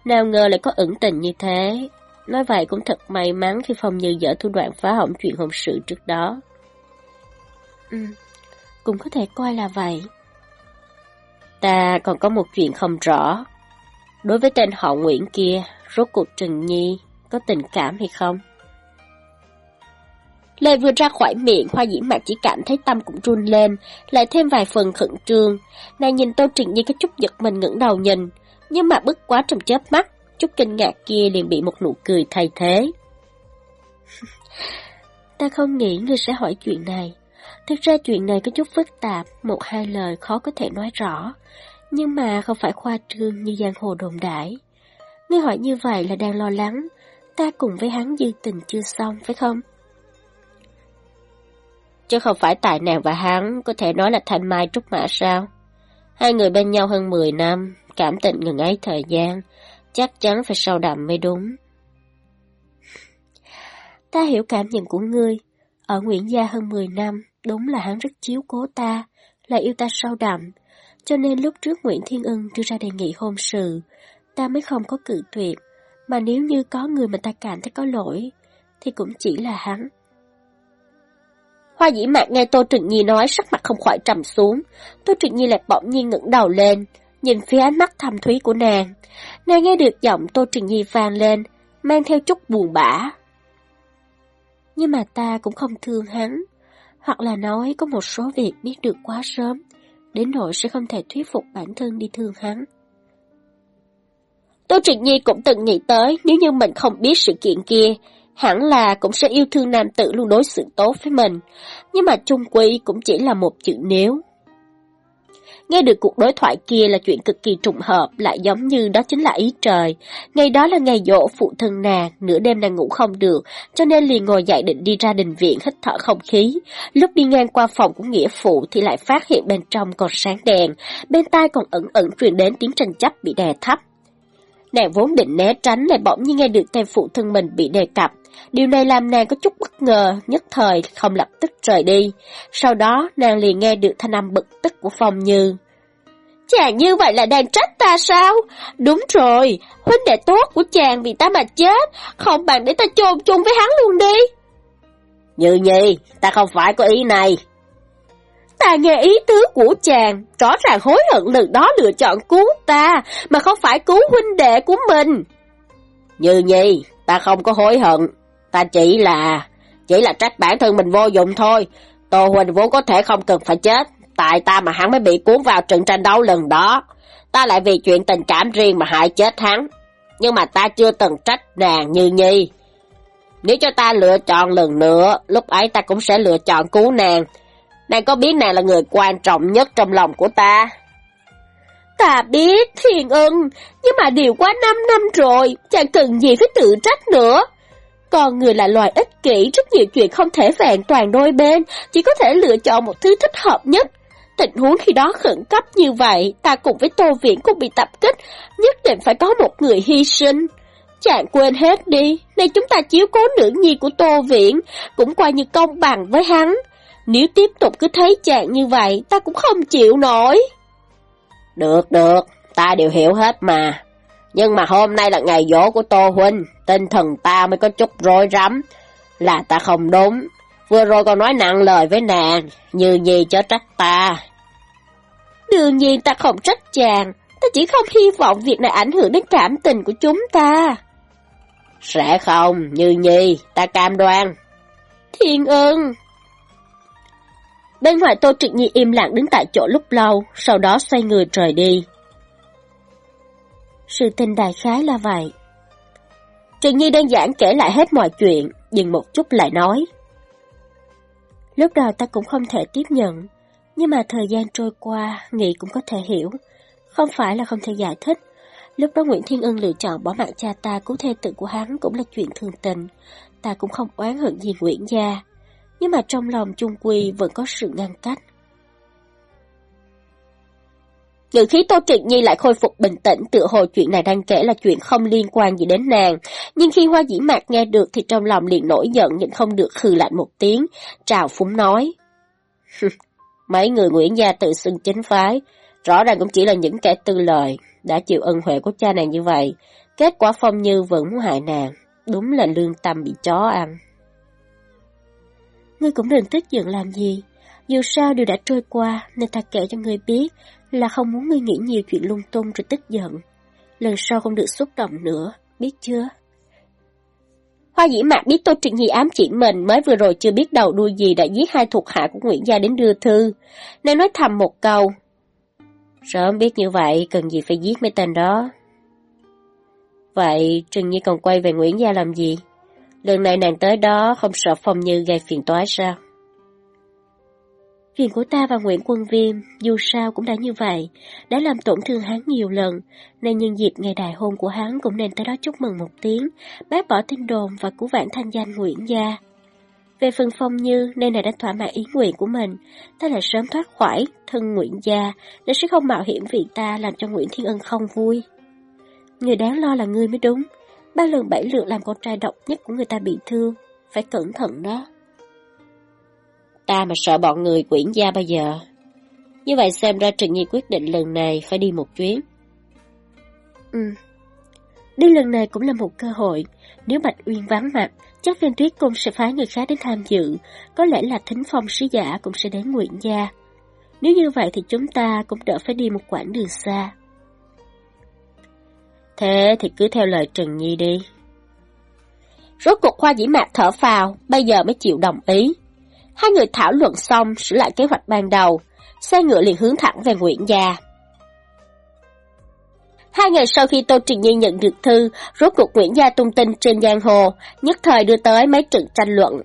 Nào ngờ lại có ẩn tình như thế. Nói vậy cũng thật may mắn khi Phong Như dở thủ đoạn phá hỏng chuyện hôn sự trước đó. Ừ, cũng có thể coi là vậy. Ta còn có một chuyện không rõ. Đối với tên họ Nguyễn kia, rốt cuộc Trừng Nhi có tình cảm hay không? Lời vừa ra khỏi miệng, hoa dĩ mạc chỉ cảm thấy tâm cũng run lên, lại thêm vài phần khẩn trương. Nàng nhìn Tô Trịnh Nhi có chút giật mình ngẩng đầu nhìn, nhưng mà bức quá trong chớp mắt, chút kinh ngạc kia liền bị một nụ cười thay thế. [LAUGHS] Ta không nghĩ ngươi sẽ hỏi chuyện này. Thực ra chuyện này có chút phức tạp, một hai lời khó có thể nói rõ, nhưng mà không phải khoa trương như giang hồ đồn đại. Ngươi hỏi như vậy là đang lo lắng, ta cùng với hắn dư tình chưa xong, phải không? Chứ không phải tại nàng và hắn có thể nói là thanh mai trúc mã sao? Hai người bên nhau hơn 10 năm, cảm tình ngừng ấy thời gian, chắc chắn phải sâu đậm mới đúng. Ta hiểu cảm nhận của ngươi, ở Nguyễn Gia hơn 10 năm, đúng là hắn rất chiếu cố ta, lại yêu ta sâu đậm, cho nên lúc trước Nguyễn Thiên Ưng đưa ra đề nghị hôn sự, ta mới không có cự tuyệt, mà nếu như có người mà ta cảm thấy có lỗi, thì cũng chỉ là hắn. Hoa dĩ mạc nghe Tô Trịnh Nhi nói sắc mặt không khỏi trầm xuống, Tô Trịnh Nhi lại bỗng nhiên ngẩng đầu lên, nhìn phía ánh mắt thầm thúy của nàng. Nàng nghe được giọng Tô Trịnh Nhi vang lên, mang theo chút buồn bã. Nhưng mà ta cũng không thương hắn, hoặc là nói có một số việc biết được quá sớm, đến nỗi sẽ không thể thuyết phục bản thân đi thương hắn. Tô Trịnh Nhi cũng từng nghĩ tới nếu như mình không biết sự kiện kia, hẳn là cũng sẽ yêu thương nam tử luôn đối xử tốt với mình, nhưng mà chung quy cũng chỉ là một chữ nếu. Nghe được cuộc đối thoại kia là chuyện cực kỳ trùng hợp, lại giống như đó chính là ý trời. Ngày đó là ngày dỗ phụ thân nàng, nửa đêm nàng ngủ không được, cho nên liền ngồi dậy định đi ra đình viện hít thở không khí. Lúc đi ngang qua phòng của nghĩa phụ thì lại phát hiện bên trong còn sáng đèn, bên tai còn ẩn ẩn truyền đến tiếng tranh chấp bị đè thấp. Nàng vốn định né tránh lại bỗng nhiên nghe được tên phụ thân mình bị đề cập. Điều này làm nàng có chút bất ngờ, nhất thời không lập tức rời đi. Sau đó nàng liền nghe được thanh âm bực tức của Phong Như. Chàng như vậy là đang trách ta sao? Đúng rồi, huynh đệ tốt của chàng vì ta mà chết, không bằng để ta chôn chung với hắn luôn đi. Như nhi, ta không phải có ý này. Ta nghe ý tứ của chàng, rõ ràng hối hận lần đó lựa chọn cứu ta, mà không phải cứu huynh đệ của mình. Như nhi, ta không có hối hận, ta chỉ là... chỉ là trách bản thân mình vô dụng thôi. Tô Huỳnh vốn có thể không cần phải chết, tại ta mà hắn mới bị cuốn vào trận tranh đấu lần đó. Ta lại vì chuyện tình cảm riêng mà hại chết hắn. Nhưng mà ta chưa từng trách nàng như nhi. Nếu cho ta lựa chọn lần nữa, lúc ấy ta cũng sẽ lựa chọn cứu nàng. Nàng có biết nàng là người quan trọng nhất trong lòng của ta? Ta biết, thiền ưng, nhưng mà điều quá 5 năm rồi, chẳng cần gì phải tự trách nữa. Con người là loài ích kỷ, rất nhiều chuyện không thể vẹn toàn đôi bên, chỉ có thể lựa chọn một thứ thích hợp nhất. Tình huống khi đó khẩn cấp như vậy, ta cùng với Tô Viễn cũng bị tập kích, nhất định phải có một người hy sinh. Chàng quên hết đi, nay chúng ta chiếu cố nữ nhi của Tô Viễn, cũng coi như công bằng với hắn. Nếu tiếp tục cứ thấy chàng như vậy, ta cũng không chịu nổi. Được, được, ta đều hiểu hết mà. Nhưng mà hôm nay là ngày dỗ của Tô Huynh, tinh thần ta mới có chút rối rắm. Là ta không đúng, vừa rồi còn nói nặng lời với nàng, như gì cho trách ta. Đương nhiên ta không trách chàng, ta chỉ không hy vọng việc này ảnh hưởng đến cảm tình của chúng ta. Sẽ không, như nhi, ta cam đoan. Thiên ân! Bên ngoài Tô Trịnh Nhi im lặng đứng tại chỗ lúc lâu, sau đó xoay người rời đi. Sự tình đại khái là vậy. Trịnh Nhi đơn giản kể lại hết mọi chuyện, dừng một chút lại nói. Lúc đầu ta cũng không thể tiếp nhận, nhưng mà thời gian trôi qua, nghĩ cũng có thể hiểu. Không phải là không thể giải thích. Lúc đó Nguyễn Thiên ưng lựa chọn bỏ mạng cha ta cứu thê tử của hắn cũng là chuyện thường tình. Ta cũng không oán hận gì Nguyễn Gia. Nhưng mà trong lòng Chung Quy vẫn có sự ngăn cách. Ngữ khí Tô Trịnh Nhi lại khôi phục bình tĩnh, tựa hồ chuyện này đang kể là chuyện không liên quan gì đến nàng. Nhưng khi Hoa Dĩ Mạc nghe được thì trong lòng liền nổi giận nhưng không được khừ lạnh một tiếng, trào phúng nói. [LAUGHS] Mấy người Nguyễn Gia tự xưng chính phái, rõ ràng cũng chỉ là những kẻ tư lời, đã chịu ân huệ của cha nàng như vậy. Kết quả Phong Như vẫn muốn hại nàng, đúng là lương tâm bị chó ăn. Ngươi cũng đừng tức giận làm gì, dù sao đều đã trôi qua nên ta kể cho ngươi biết là không muốn ngươi nghĩ nhiều chuyện lung tung rồi tức giận. Lần sau không được xúc động nữa, biết chưa? Hoa dĩ mạc biết Tô Trịnh Nhi ám chỉ mình mới vừa rồi chưa biết đầu đuôi gì đã giết hai thuộc hạ của Nguyễn Gia đến đưa thư. Nên nói thầm một câu. Sớm biết như vậy, cần gì phải giết mấy tên đó. Vậy Trừng Nhi còn quay về Nguyễn Gia làm gì? Lần này nàng tới đó không sợ Phong Như gây phiền toái sao? Chuyện của ta và Nguyễn Quân Viêm dù sao cũng đã như vậy, đã làm tổn thương hắn nhiều lần, nên nhân dịp ngày đại hôn của hắn cũng nên tới đó chúc mừng một tiếng, bác bỏ tin đồn và cứu vãn thanh danh Nguyễn gia. Về phần phong như, nơi này đã thỏa mãn ý nguyện của mình, ta là sớm thoát khỏi thân Nguyễn gia, để sẽ không mạo hiểm vì ta làm cho Nguyễn Thiên Ân không vui. Người đáng lo là ngươi mới đúng, ba lần bảy lượt làm con trai độc nhất của người ta bị thương, phải cẩn thận đó. Ta mà sợ bọn người quyển gia bây giờ. Như vậy xem ra Trần Nhi quyết định lần này phải đi một chuyến. Ừ. Đi lần này cũng là một cơ hội. Nếu Bạch Uyên vắng mặt, chắc viên tuyết cung sẽ phái người khác đến tham dự. Có lẽ là thính phong sứ giả cũng sẽ đến nguyện gia. Nếu như vậy thì chúng ta cũng đỡ phải đi một quãng đường xa. Thế thì cứ theo lời Trần Nhi đi. Rốt cuộc khoa dĩ mạc thở phào, bây giờ mới chịu đồng ý. Hai người thảo luận xong, sửa lại kế hoạch ban đầu, xe ngựa liền hướng thẳng về Nguyễn Gia. Hai ngày sau khi Tô Trình Nhi nhận được thư, rốt cuộc Nguyễn Gia tung tin trên giang hồ, nhất thời đưa tới mấy trận tranh luận.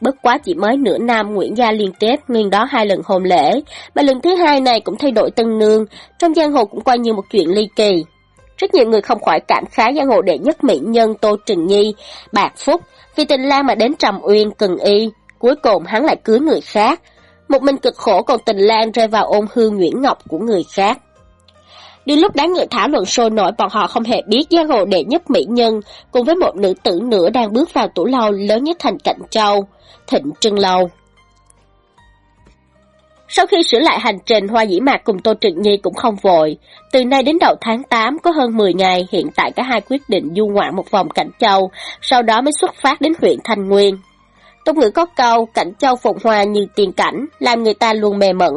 Bất quá chỉ mới nửa năm Nguyễn Gia liên tiếp nguyên đó hai lần hôn lễ, mà lần thứ hai này cũng thay đổi tân nương, trong giang hồ cũng coi như một chuyện ly kỳ. Rất nhiều người không khỏi cảm khái giang hồ đệ nhất mỹ nhân Tô Trình Nhi, Bạc Phúc, vì tình lang mà đến Trầm Uyên, Cần Y, Cuối cùng hắn lại cưới người khác. Một mình cực khổ còn tình lang rơi vào ôm hương Nguyễn Ngọc của người khác. Đến lúc đáng người thảo luận sôi nổi bọn họ không hề biết giang hồ đệ nhất mỹ nhân cùng với một nữ tử nữa đang bước vào tủ lâu lớn nhất thành Cạnh Châu, Thịnh Trưng Lâu. Sau khi sửa lại hành trình, Hoa Dĩ Mạc cùng Tô Trịnh Nhi cũng không vội. Từ nay đến đầu tháng 8 có hơn 10 ngày, hiện tại cả hai quyết định du ngoạn một vòng Cảnh Châu, sau đó mới xuất phát đến huyện Thanh Nguyên. Tục ngữ có câu, cảnh châu phồn hoa như tiền cảnh, làm người ta luôn mê mẩn.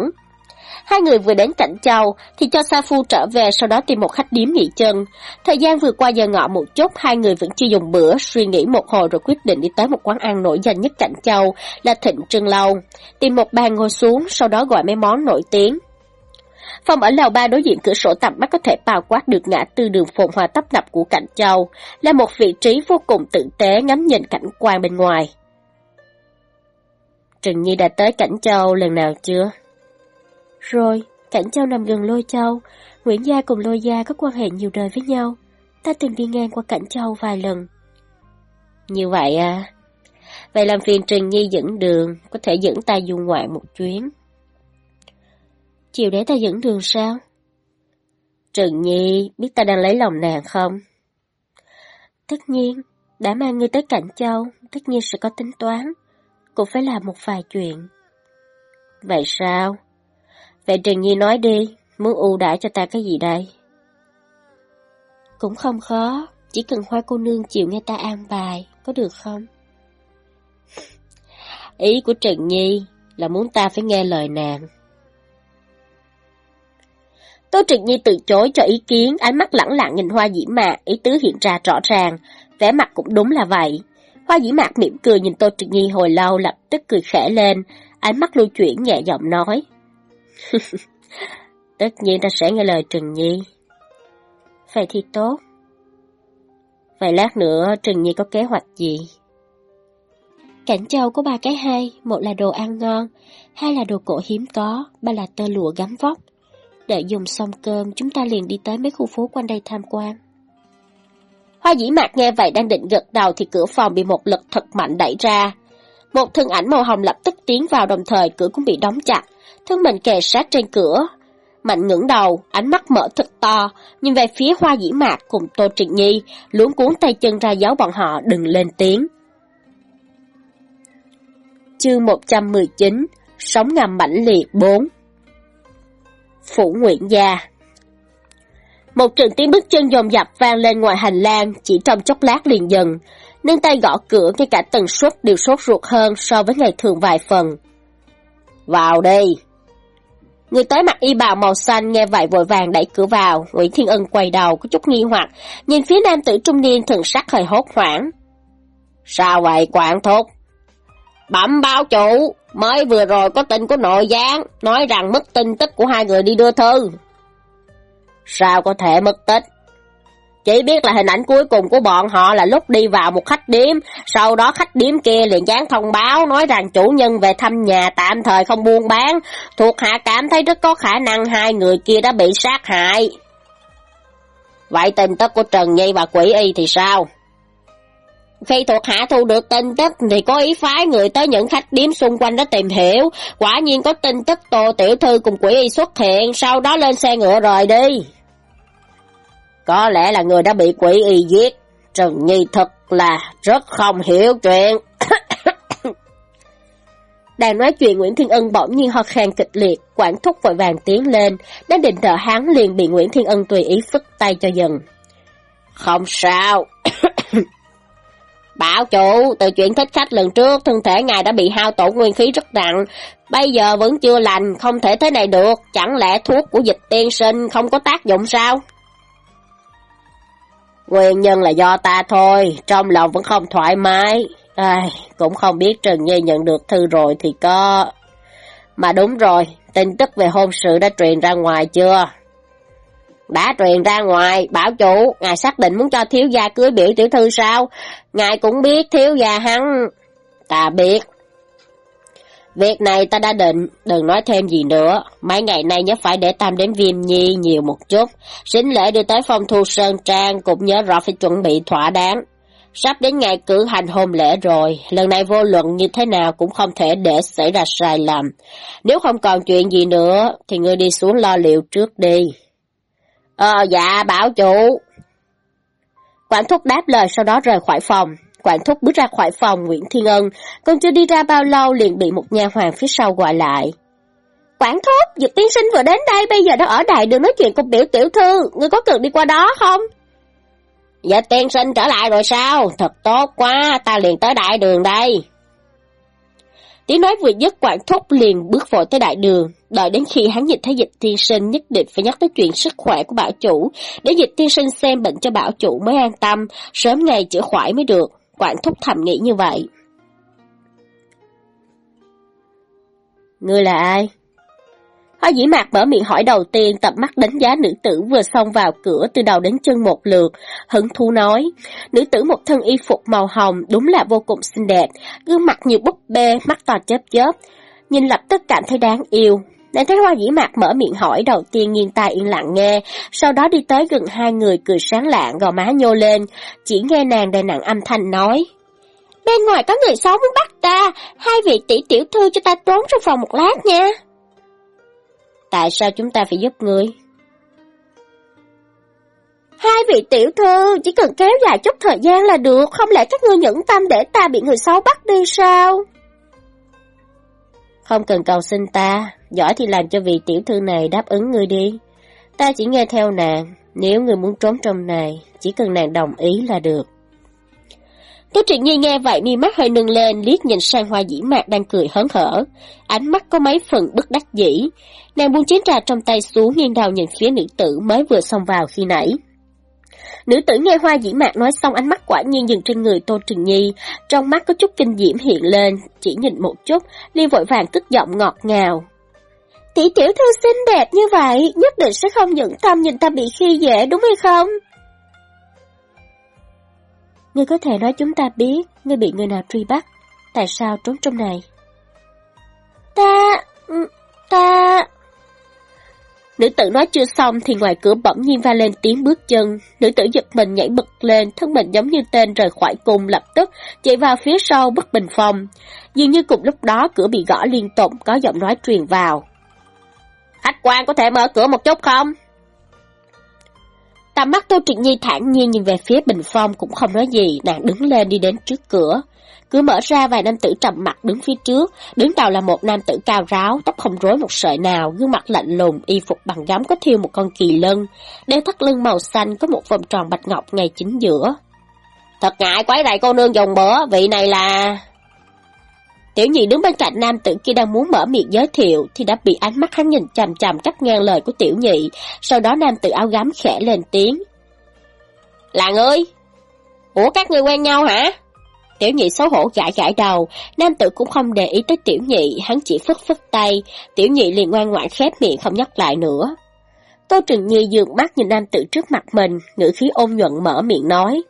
Hai người vừa đến cảnh châu, thì cho Sa Phu trở về sau đó tìm một khách điếm nghỉ chân. Thời gian vừa qua giờ ngọ một chút, hai người vẫn chưa dùng bữa, suy nghĩ một hồi rồi quyết định đi tới một quán ăn nổi danh nhất cảnh châu, là Thịnh Trưng Lâu. Tìm một bàn ngồi xuống, sau đó gọi mấy món nổi tiếng. Phòng ở lầu ba đối diện cửa sổ tầm mắt có thể bao quát được ngã tư đường phồn hoa tấp nập của cảnh châu, là một vị trí vô cùng tử tế ngắm nhìn cảnh quan bên ngoài. Trừng Nhi đã tới Cảnh Châu lần nào chưa? Rồi, Cảnh Châu nằm gần Lôi Châu, Nguyễn Gia cùng Lôi Gia có quan hệ nhiều đời với nhau. Ta từng đi ngang qua Cảnh Châu vài lần. Như vậy à? Vậy làm phiền Trừng Nhi dẫn đường, có thể dẫn ta du ngoạn một chuyến. Chiều để ta dẫn đường sao? Trừng Nhi, biết ta đang lấy lòng nàng không? Tất nhiên, đã mang ngươi tới Cảnh Châu, tất nhiên sẽ có tính toán cũng phải làm một vài chuyện. Vậy sao? Vậy Trần Nhi nói đi, muốn ưu đãi cho ta cái gì đây? Cũng không khó, chỉ cần hoa cô nương chịu nghe ta an bài, có được không? Ý của Trần Nhi là muốn ta phải nghe lời nàng. Tô Trần Nhi từ chối cho ý kiến, ánh mắt lẳng lặng nhìn hoa dĩ mạc, ý tứ hiện ra rõ ràng, vẻ mặt cũng đúng là vậy. Hoa dĩ mạc mỉm cười nhìn Tô Trịnh Nhi hồi lâu lập tức cười khẽ lên, ánh mắt lưu chuyển nhẹ giọng nói. [LAUGHS] Tất nhiên ta sẽ nghe lời Trừng Nhi. Vậy thì tốt. Vậy lát nữa Trừng Nhi có kế hoạch gì? Cảnh châu có ba cái hay, một là đồ ăn ngon, hai là đồ cổ hiếm có, ba là tơ lụa gắm vóc. Đợi dùng xong cơm, chúng ta liền đi tới mấy khu phố quanh đây tham quan. Hoa dĩ mạc nghe vậy đang định gật đầu thì cửa phòng bị một lực thật mạnh đẩy ra. Một thân ảnh màu hồng lập tức tiến vào đồng thời cửa cũng bị đóng chặt, thân mình kề sát trên cửa. Mạnh ngẩng đầu, ánh mắt mở thật to, nhìn về phía hoa dĩ mạc cùng Tô Trịnh Nhi, luống cuốn tay chân ra giáo bọn họ đừng lên tiếng. Chương 119 Sống ngầm mãnh liệt 4 Phủ nguyễn Gia Một trận tiếng bước chân dồn dập vang lên ngoài hành lang, chỉ trong chốc lát liền dần. Nâng tay gõ cửa ngay cả tần suất đều sốt ruột hơn so với ngày thường vài phần. Vào đi! Người tới mặc y bào màu xanh nghe vậy vội vàng đẩy cửa vào, Nguyễn Thiên Ân quay đầu có chút nghi hoặc, nhìn phía nam tử trung niên thần sắc hơi hốt hoảng. Sao vậy quản thúc? Bẩm báo chủ, mới vừa rồi có tin của nội gián, nói rằng mất tin tức của hai người đi đưa thư. Sao có thể mất tích? Chỉ biết là hình ảnh cuối cùng của bọn họ là lúc đi vào một khách điếm, sau đó khách điếm kia liền dán thông báo nói rằng chủ nhân về thăm nhà tạm thời không buôn bán, thuộc hạ cảm thấy rất có khả năng hai người kia đã bị sát hại. Vậy tin tức của Trần Nhi và Quỷ Y thì sao? Khi thuộc hạ thu được tin tức thì có ý phái người tới những khách điếm xung quanh đó tìm hiểu. Quả nhiên có tin tức Tô Tiểu Thư cùng quỷ y xuất hiện, sau đó lên xe ngựa rời đi. Có lẽ là người đã bị quỷ y giết. Trần Nhi thật là rất không hiểu chuyện. [COUGHS] Đang nói chuyện Nguyễn Thiên Ân bỗng nhiên ho khan kịch liệt, quản thúc vội vàng tiến lên, đang định thở hắn liền bị Nguyễn Thiên Ân tùy ý phức tay cho dần. Không sao, [COUGHS] Bảo chủ, từ chuyện thích khách lần trước, thân thể ngài đã bị hao tổn nguyên khí rất nặng. Bây giờ vẫn chưa lành, không thể thế này được. Chẳng lẽ thuốc của dịch tiên sinh không có tác dụng sao? Nguyên nhân là do ta thôi, trong lòng vẫn không thoải mái. Ai, cũng không biết Trần Nhi nhận được thư rồi thì có... Mà đúng rồi, tin tức về hôn sự đã truyền ra ngoài chưa? Đã truyền ra ngoài, bảo chủ, ngài xác định muốn cho thiếu gia cưới biểu tiểu thư sao? Ngài cũng biết thiếu gia hắn... Ta biết. Việc này ta đã định, đừng nói thêm gì nữa. Mấy ngày nay nhớ phải để tam đến viêm nhi nhiều một chút. Xính lễ đưa tới phong thu sơn trang cũng nhớ rõ phải chuẩn bị thỏa đáng. Sắp đến ngày cử hành hôn lễ rồi, lần này vô luận như thế nào cũng không thể để xảy ra sai lầm. Nếu không còn chuyện gì nữa, thì ngươi đi xuống lo liệu trước đi. Ờ dạ bảo chủ. Quản thúc đáp lời sau đó rời khỏi phòng. Quản thúc bước ra khỏi phòng Nguyễn Thiên Ân, còn chưa đi ra bao lâu liền bị một nhà hoàng phía sau gọi lại. Quản thúc, Dược tiên sinh vừa đến đây, bây giờ đã ở đại đường nói chuyện cùng biểu tiểu thư, ngươi có cần đi qua đó không? Dạ tiên sinh trở lại rồi sao? Thật tốt quá, ta liền tới đại đường đây. Tiếng nói vừa dứt quản thúc liền bước vội tới đại đường, đợi đến khi hắn nhìn thấy dịch tiên sinh nhất định phải nhắc tới chuyện sức khỏe của bảo chủ, để dịch tiên sinh xem bệnh cho bảo chủ mới an tâm, sớm ngày chữa khỏi mới được, quản thúc thầm nghĩ như vậy. Ngươi là ai? Hoa dĩ mạc mở miệng hỏi đầu tiên tập mắt đánh giá nữ tử vừa xông vào cửa từ đầu đến chân một lượt. Hứng thú nói, nữ tử một thân y phục màu hồng đúng là vô cùng xinh đẹp, gương mặt như búp bê, mắt to chớp chớp. Nhìn lập tức cảm thấy đáng yêu. Nàng thấy hoa dĩ mạc mở miệng hỏi đầu tiên nghiêng tai yên lặng nghe, sau đó đi tới gần hai người cười sáng lạng gò má nhô lên, chỉ nghe nàng đầy nặng âm thanh nói. Bên ngoài có người xấu muốn bắt ta, hai vị tỷ tiểu thư cho ta trốn trong phòng một lát nha. Tại sao chúng ta phải giúp người Hai vị tiểu thư, chỉ cần kéo dài chút thời gian là được, không lẽ các ngươi nhẫn tâm để ta bị người xấu bắt đi sao? Không cần cầu xin ta, giỏi thì làm cho vị tiểu thư này đáp ứng ngươi đi. Ta chỉ nghe theo nàng, nếu ngươi muốn trốn trong này, chỉ cần nàng đồng ý là được. Tô Trịnh Nhi nghe vậy mi mắt hơi nâng lên, liếc nhìn sang hoa dĩ mạc đang cười hớn hở. Ánh mắt có mấy phần bức đắc dĩ. Nàng buông chén trà trong tay xuống nghiêng đầu nhìn phía nữ tử mới vừa xông vào khi nãy. Nữ tử nghe hoa dĩ mạc nói xong ánh mắt quả nhiên dừng trên người Tô Trình Nhi, trong mắt có chút kinh diễm hiện lên, chỉ nhìn một chút, liền vội vàng cất giọng ngọt ngào. Tỷ tiểu thư xinh đẹp như vậy, nhất định sẽ không nhẫn tâm nhìn ta bị khi dễ đúng hay không? Ngươi có thể nói chúng ta biết ngươi bị người nào truy bắt, tại sao trốn trong này? Ta... Ừ, ta... Nữ tử nói chưa xong thì ngoài cửa bỗng nhiên va lên tiếng bước chân. Nữ tử giật mình nhảy bật lên, thân mình giống như tên rời khỏi cung lập tức, chạy vào phía sau bức bình phong. Dường như cùng lúc đó cửa bị gõ liên tục, có giọng nói truyền vào. Khách quan có thể mở cửa một chút không? Tầm mắt Tô Trịnh Nhi thản nhiên nhìn về phía bình phong cũng không nói gì, nàng đứng lên đi đến trước cửa. Cửa mở ra vài nam tử trầm mặt đứng phía trước, đứng đầu là một nam tử cao ráo, tóc không rối một sợi nào, gương mặt lạnh lùng, y phục bằng gấm có thiêu một con kỳ lân, đeo thắt lưng màu xanh có một vòng tròn bạch ngọc ngay chính giữa. Thật ngại quái rầy cô nương dùng bữa, vị này là... Tiểu nhị đứng bên cạnh nam tử kia đang muốn mở miệng giới thiệu thì đã bị ánh mắt hắn nhìn chằm chằm cắt ngang lời của tiểu nhị, sau đó nam tử áo gấm khẽ lên tiếng. "Làng ơi, Ủa các người quen nhau hả? Tiểu nhị xấu hổ gãi gãi đầu, nam tử cũng không để ý tới tiểu nhị, hắn chỉ phất phất tay, tiểu nhị liền ngoan ngoãn khép miệng không nhắc lại nữa. Tô Trừng Nhi dường mắt nhìn nam tử trước mặt mình, ngữ khí ôn nhuận mở miệng nói.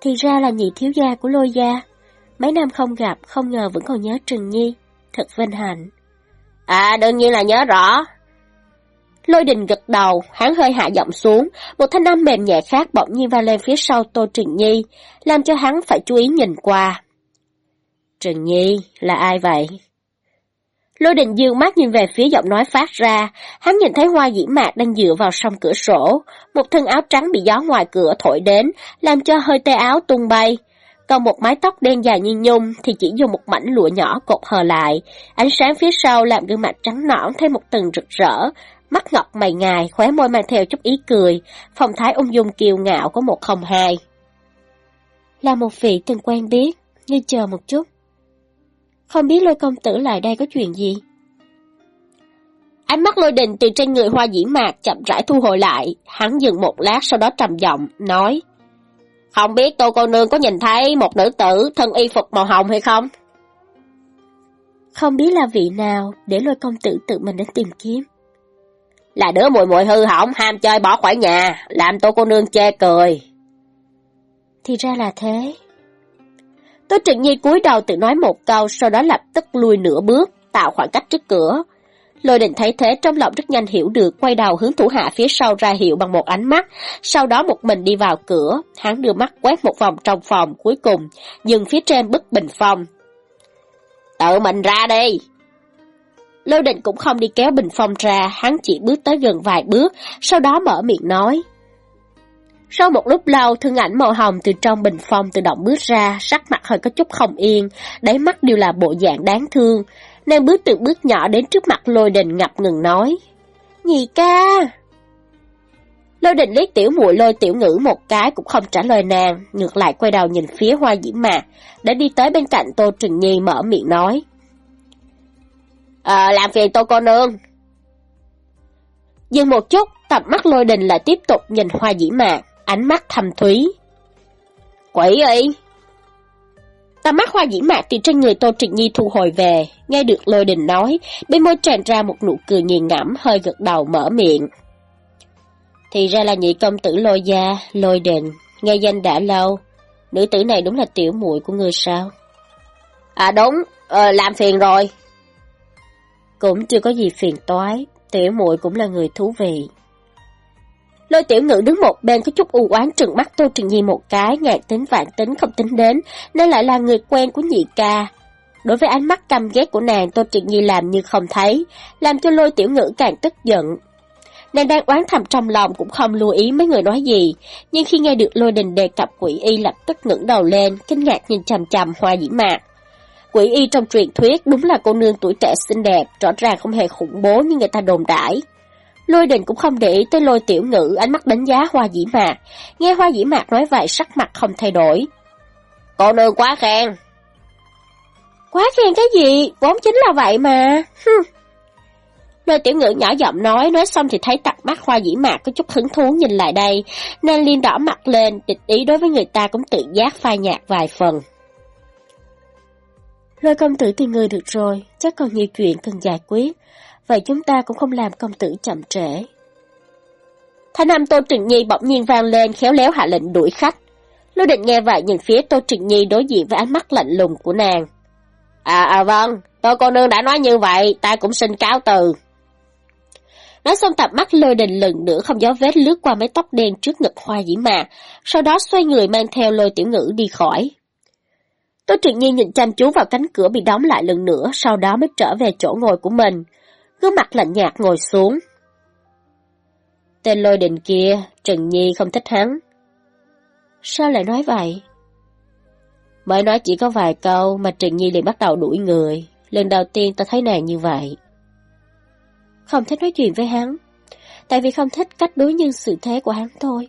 Thì ra là nhị thiếu gia của lôi gia. Mấy năm không gặp, không ngờ vẫn còn nhớ Trừng Nhi. Thật vinh hạnh. À, đương nhiên là nhớ rõ. Lôi đình gật đầu, hắn hơi hạ giọng xuống, một thanh âm mềm nhẹ khác bỗng nhiên va lên phía sau Tô Trừng Nhi, làm cho hắn phải chú ý nhìn qua. Trừng Nhi, là ai vậy? Lôi đình dương mắt nhìn về phía giọng nói phát ra, hắn nhìn thấy hoa dĩ mạc đang dựa vào sông cửa sổ, một thân áo trắng bị gió ngoài cửa thổi đến, làm cho hơi tay áo tung bay, còn một mái tóc đen dài như nhung thì chỉ dùng một mảnh lụa nhỏ cột hờ lại. Ánh sáng phía sau làm gương mặt trắng nõn thêm một tầng rực rỡ, mắt ngọc mày ngài, khóe môi mang theo chút ý cười, phong thái ung dung kiêu ngạo có một không hai. Là một vị từng quen biết, ngươi chờ một chút. Không biết lôi công tử lại đây có chuyện gì? Ánh mắt lôi đình từ trên người hoa dĩ mạc chậm rãi thu hồi lại, hắn dừng một lát sau đó trầm giọng, nói không biết tô cô nương có nhìn thấy một nữ tử thân y phục màu hồng hay không? Không biết là vị nào, để lôi công tử tự mình đến tìm kiếm. Là đứa mùi mùi hư hỏng, ham chơi bỏ khỏi nhà, làm tô cô nương chê cười. Thì ra là thế. Tô Trịnh Nhi cúi đầu tự nói một câu, sau đó lập tức lùi nửa bước, tạo khoảng cách trước cửa. Lôi đình thấy thế trong lòng rất nhanh hiểu được, quay đầu hướng thủ hạ phía sau ra hiệu bằng một ánh mắt, sau đó một mình đi vào cửa, hắn đưa mắt quét một vòng trong phòng cuối cùng, dừng phía trên bức bình phong. Tự mình ra đi! Lôi định cũng không đi kéo bình phong ra, hắn chỉ bước tới gần vài bước, sau đó mở miệng nói. Sau một lúc lâu, thân ảnh màu hồng từ trong bình phong tự động bước ra, sắc mặt hơi có chút không yên, đáy mắt đều là bộ dạng đáng thương, Nàng bước từng bước nhỏ đến trước mặt lôi đình ngập ngừng nói. Nhị ca! Lôi đình liếc tiểu muội lôi tiểu ngữ một cái cũng không trả lời nàng, ngược lại quay đầu nhìn phía hoa diễm mạc, đã đi tới bên cạnh Tô Trừng Nhi mở miệng nói. Ờ, làm phiền Tô cô nương. Dừng một chút, tập mắt lôi đình lại tiếp tục nhìn hoa dĩ mạc, ánh mắt thầm thúy. Quỷ ơi! Tầm mắt hoa dĩ mạc từ trên người Tô Trịnh Nhi thu hồi về, nghe được lôi đình nói, bên môi tràn ra một nụ cười nghiền ngẫm hơi gật đầu mở miệng. Thì ra là nhị công tử lôi gia, lôi đình, nghe danh đã lâu. Nữ tử này đúng là tiểu muội của ngươi sao? À đúng, ờ, làm phiền rồi. Cũng chưa có gì phiền toái, tiểu muội cũng là người thú vị. Lôi tiểu ngữ đứng một bên có chút u oán trừng mắt Tô Trình Nhi một cái, ngàn tính vạn tính không tính đến, nên lại là người quen của nhị ca. Đối với ánh mắt căm ghét của nàng, Tô Trình Nhi làm như không thấy, làm cho lôi tiểu ngữ càng tức giận. Nàng đang oán thầm trong lòng cũng không lưu ý mấy người nói gì, nhưng khi nghe được lôi đình đề cập quỷ y lập tức ngẩng đầu lên, kinh ngạc nhìn chằm chằm hoa dĩ mạc. Quỷ y trong truyền thuyết đúng là cô nương tuổi trẻ xinh đẹp, rõ ràng không hề khủng bố như người ta đồn đãi. Lôi đình cũng không để ý tới lôi tiểu ngữ ánh mắt đánh giá hoa dĩ mạc. Nghe hoa dĩ mạc nói vậy sắc mặt không thay đổi. Cô nương quá khen. Quá khen cái gì? Vốn chính là vậy mà. Lôi tiểu ngữ nhỏ giọng nói, nói xong thì thấy tặc mắt hoa dĩ mạc có chút hứng thú nhìn lại đây, nên liên đỏ mặt lên, địch ý đối với người ta cũng tự giác phai nhạt vài phần. Lôi công tử thì người được rồi, chắc còn nhiều chuyện cần giải quyết, vậy chúng ta cũng không làm công tử chậm trễ. Thanh âm Tô Trịnh Nhi bỗng nhiên vang lên khéo léo hạ lệnh đuổi khách. Lôi định nghe vậy nhìn phía Tô Trịnh Nhi đối diện với ánh mắt lạnh lùng của nàng. À, à vâng, tôi cô nương đã nói như vậy, ta cũng xin cáo từ. Nói xong tập mắt lôi đình lần nữa không gió vết lướt qua mái tóc đen trước ngực hoa dĩ mạc, sau đó xoay người mang theo lôi tiểu ngữ đi khỏi. Tô Truyện Nhi nhìn chăm chú vào cánh cửa bị đóng lại lần nữa, sau đó mới trở về chỗ ngồi của mình. Gương mặt lạnh nhạt ngồi xuống. Tên lôi đình kia, Trần Nhi không thích hắn. Sao lại nói vậy? Mới nói chỉ có vài câu mà Trần Nhi liền bắt đầu đuổi người. Lần đầu tiên ta thấy nàng như vậy. Không thích nói chuyện với hắn. Tại vì không thích cách đối nhân xử thế của hắn thôi.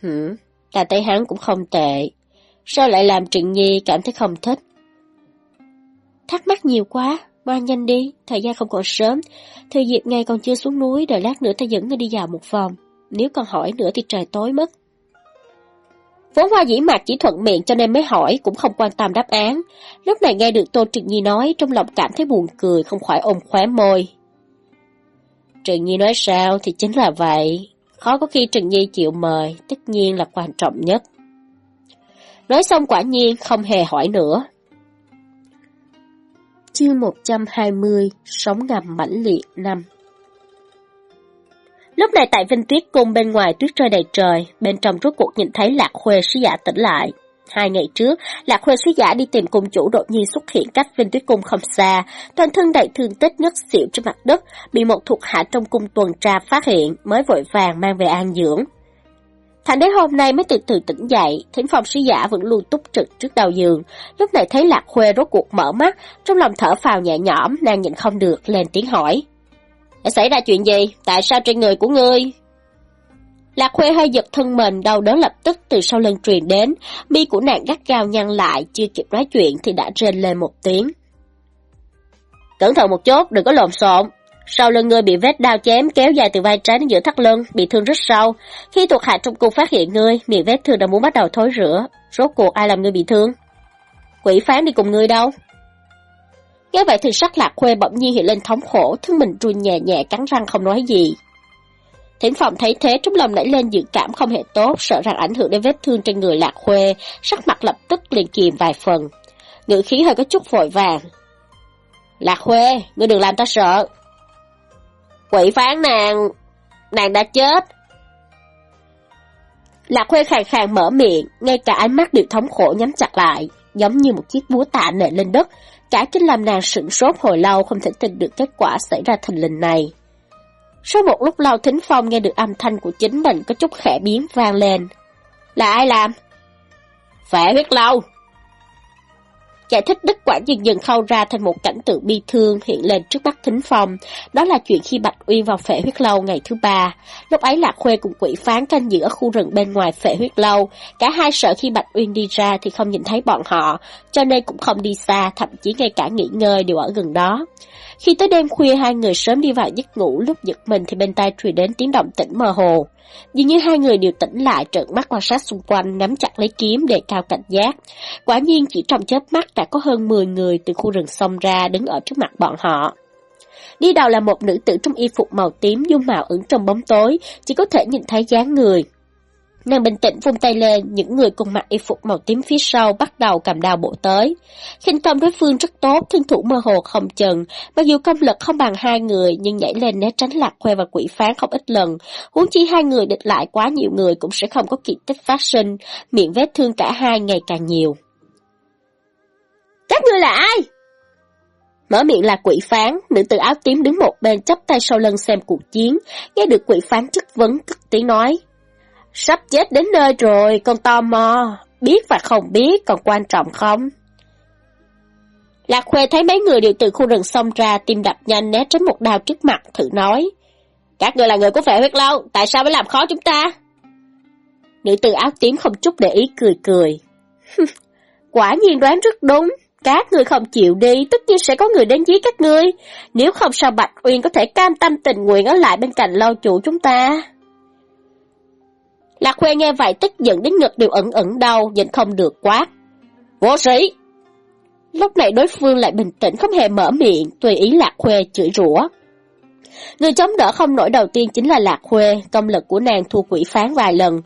Hử, ta thấy hắn cũng không tệ. Sao lại làm Trịnh Nhi cảm thấy không thích? Thắc mắc nhiều quá, mang nhanh đi, thời gian không còn sớm. Thời dịp ngày còn chưa xuống núi, đợi lát nữa ta dẫn ngươi đi vào một vòng. Nếu còn hỏi nữa thì trời tối mất. Vốn hoa dĩ mạc chỉ thuận miệng cho nên mới hỏi, cũng không quan tâm đáp án. Lúc này nghe được Tô Trịnh Nhi nói, trong lòng cảm thấy buồn cười, không khỏi ôm khóe môi. Trịnh Nhi nói sao thì chính là vậy. Khó có khi Trịnh Nhi chịu mời, tất nhiên là quan trọng nhất. Nói xong quả nhiên không hề hỏi nữa. Chương 120 Sống ngầm mãnh liệt năm Lúc này tại Vinh Tuyết Cung bên ngoài tuyết rơi đầy trời, bên trong rốt cuộc nhìn thấy Lạc Khuê sứ giả tỉnh lại. Hai ngày trước, Lạc Khuê sứ giả đi tìm cung chủ đột nhiên xuất hiện cách Vinh Tuyết Cung không xa, toàn thân đầy thương tích ngất xỉu trên mặt đất, bị một thuộc hạ trong cung tuần tra phát hiện, mới vội vàng mang về an dưỡng. Thành đến hôm nay mới từ từ tỉnh dậy, thính phòng sứ giả vẫn luôn túc trực trước đầu giường. Lúc này thấy Lạc Khuê rốt cuộc mở mắt, trong lòng thở phào nhẹ nhõm, nàng nhìn không được, lên tiếng hỏi. Đã xảy ra chuyện gì? Tại sao trên người của ngươi? Lạc Khuê hơi giật thân mình, đau đớn lập tức từ sau lưng truyền đến, mi của nàng gắt gao nhăn lại, chưa kịp nói chuyện thì đã rên lên một tiếng. Cẩn thận một chút, đừng có lộn xộn. Sau lưng ngươi bị vết đao chém kéo dài từ vai trái đến giữa thắt lưng, bị thương rất sâu. Khi thuộc hạ trong cung phát hiện ngươi, miệng vết thương đã muốn bắt đầu thối rữa. Rốt cuộc ai làm ngươi bị thương? Quỷ phán đi cùng ngươi đâu? Nghe vậy thì sắc lạc khuê bỗng nhiên hiện lên thống khổ, thân mình run nhẹ nhẹ cắn răng không nói gì. Thiển phòng thấy thế trong lòng nảy lên dự cảm không hề tốt, sợ rằng ảnh hưởng đến vết thương trên người lạc khuê, sắc mặt lập tức liền kìm vài phần. Ngữ khí hơi có chút vội vàng. Lạc khuê, ngươi đừng làm ta sợ. Quỷ phán nàng, nàng đã chết. Lạc khuê khàn khàn mở miệng, ngay cả ánh mắt đều thống khổ nhắm chặt lại, giống như một chiếc búa tạ nện lên đất, Cả kinh làm nàng sửng sốt hồi lâu không thể tin được kết quả xảy ra thình lình này. Sau một lúc lâu Thính Phong nghe được âm thanh của chính mình có chút khẽ biến vang lên. Là ai làm? Phải huyết lâu! Giải thích đứt quả dần dần khâu ra thành một cảnh tượng bi thương hiện lên trước mắt Thính phòng Đó là chuyện khi Bạch Uyên vào phệ huyết lâu ngày thứ ba. Lúc ấy Lạc Khuê cùng quỷ phán canh giữ ở khu rừng bên ngoài phệ huyết lâu. Cả hai sợ khi Bạch Uyên đi ra thì không nhìn thấy bọn họ, cho nên cũng không đi xa, thậm chí ngay cả nghỉ ngơi đều ở gần đó. Khi tới đêm khuya hai người sớm đi vào giấc ngủ lúc giật mình thì bên tai truyền đến tiếng động tĩnh mơ hồ. Dường như hai người đều tỉnh lại trợn mắt quan sát xung quanh nắm chặt lấy kiếm để cao cảnh giác. Quả nhiên chỉ trong chớp mắt đã có hơn 10 người từ khu rừng xông ra đứng ở trước mặt bọn họ. Đi đầu là một nữ tử trong y phục màu tím dung mạo ẩn trong bóng tối, chỉ có thể nhìn thấy dáng người. Nàng bình tĩnh vung tay lên, những người cùng mặc y phục màu tím phía sau bắt đầu cầm đao bộ tới. khinh công đối phương rất tốt, thân thủ mơ hồ không chừng, mặc dù công lực không bằng hai người nhưng nhảy lên né tránh lạc khoe và quỷ phán không ít lần. Huống chi hai người địch lại quá nhiều người cũng sẽ không có kỳ tích phát sinh, miệng vết thương cả hai ngày càng nhiều. Các ngươi là ai? Mở miệng là quỷ phán, nữ tử áo tím đứng một bên chắp tay sau lưng xem cuộc chiến, nghe được quỷ phán chất vấn cất tiếng nói. Sắp chết đến nơi rồi, con tò mò, biết và không biết còn quan trọng không? Lạc Khuê thấy mấy người đều từ khu rừng xông ra, tim đập nhanh né tránh một đao trước mặt, thử nói. Các người là người của phệ huyết lâu, tại sao phải làm khó chúng ta? Nữ tử áo tím không chút để ý cười cười. Quả nhiên đoán rất đúng, Các người không chịu đi, tất nhiên sẽ có người đến giết các ngươi. Nếu không sao Bạch Uyên có thể cam tâm tình nguyện ở lại bên cạnh lâu chủ chúng ta. Lạc Khuê nghe vậy tức giận đến ngực đều ẩn ẩn đau, nhìn không được quá. Vô sĩ! Lúc này đối phương lại bình tĩnh không hề mở miệng, tùy ý Lạc Khuê chửi rủa. Người chống đỡ không nổi đầu tiên chính là Lạc Khuê, công lực của nàng thua quỷ phán vài lần.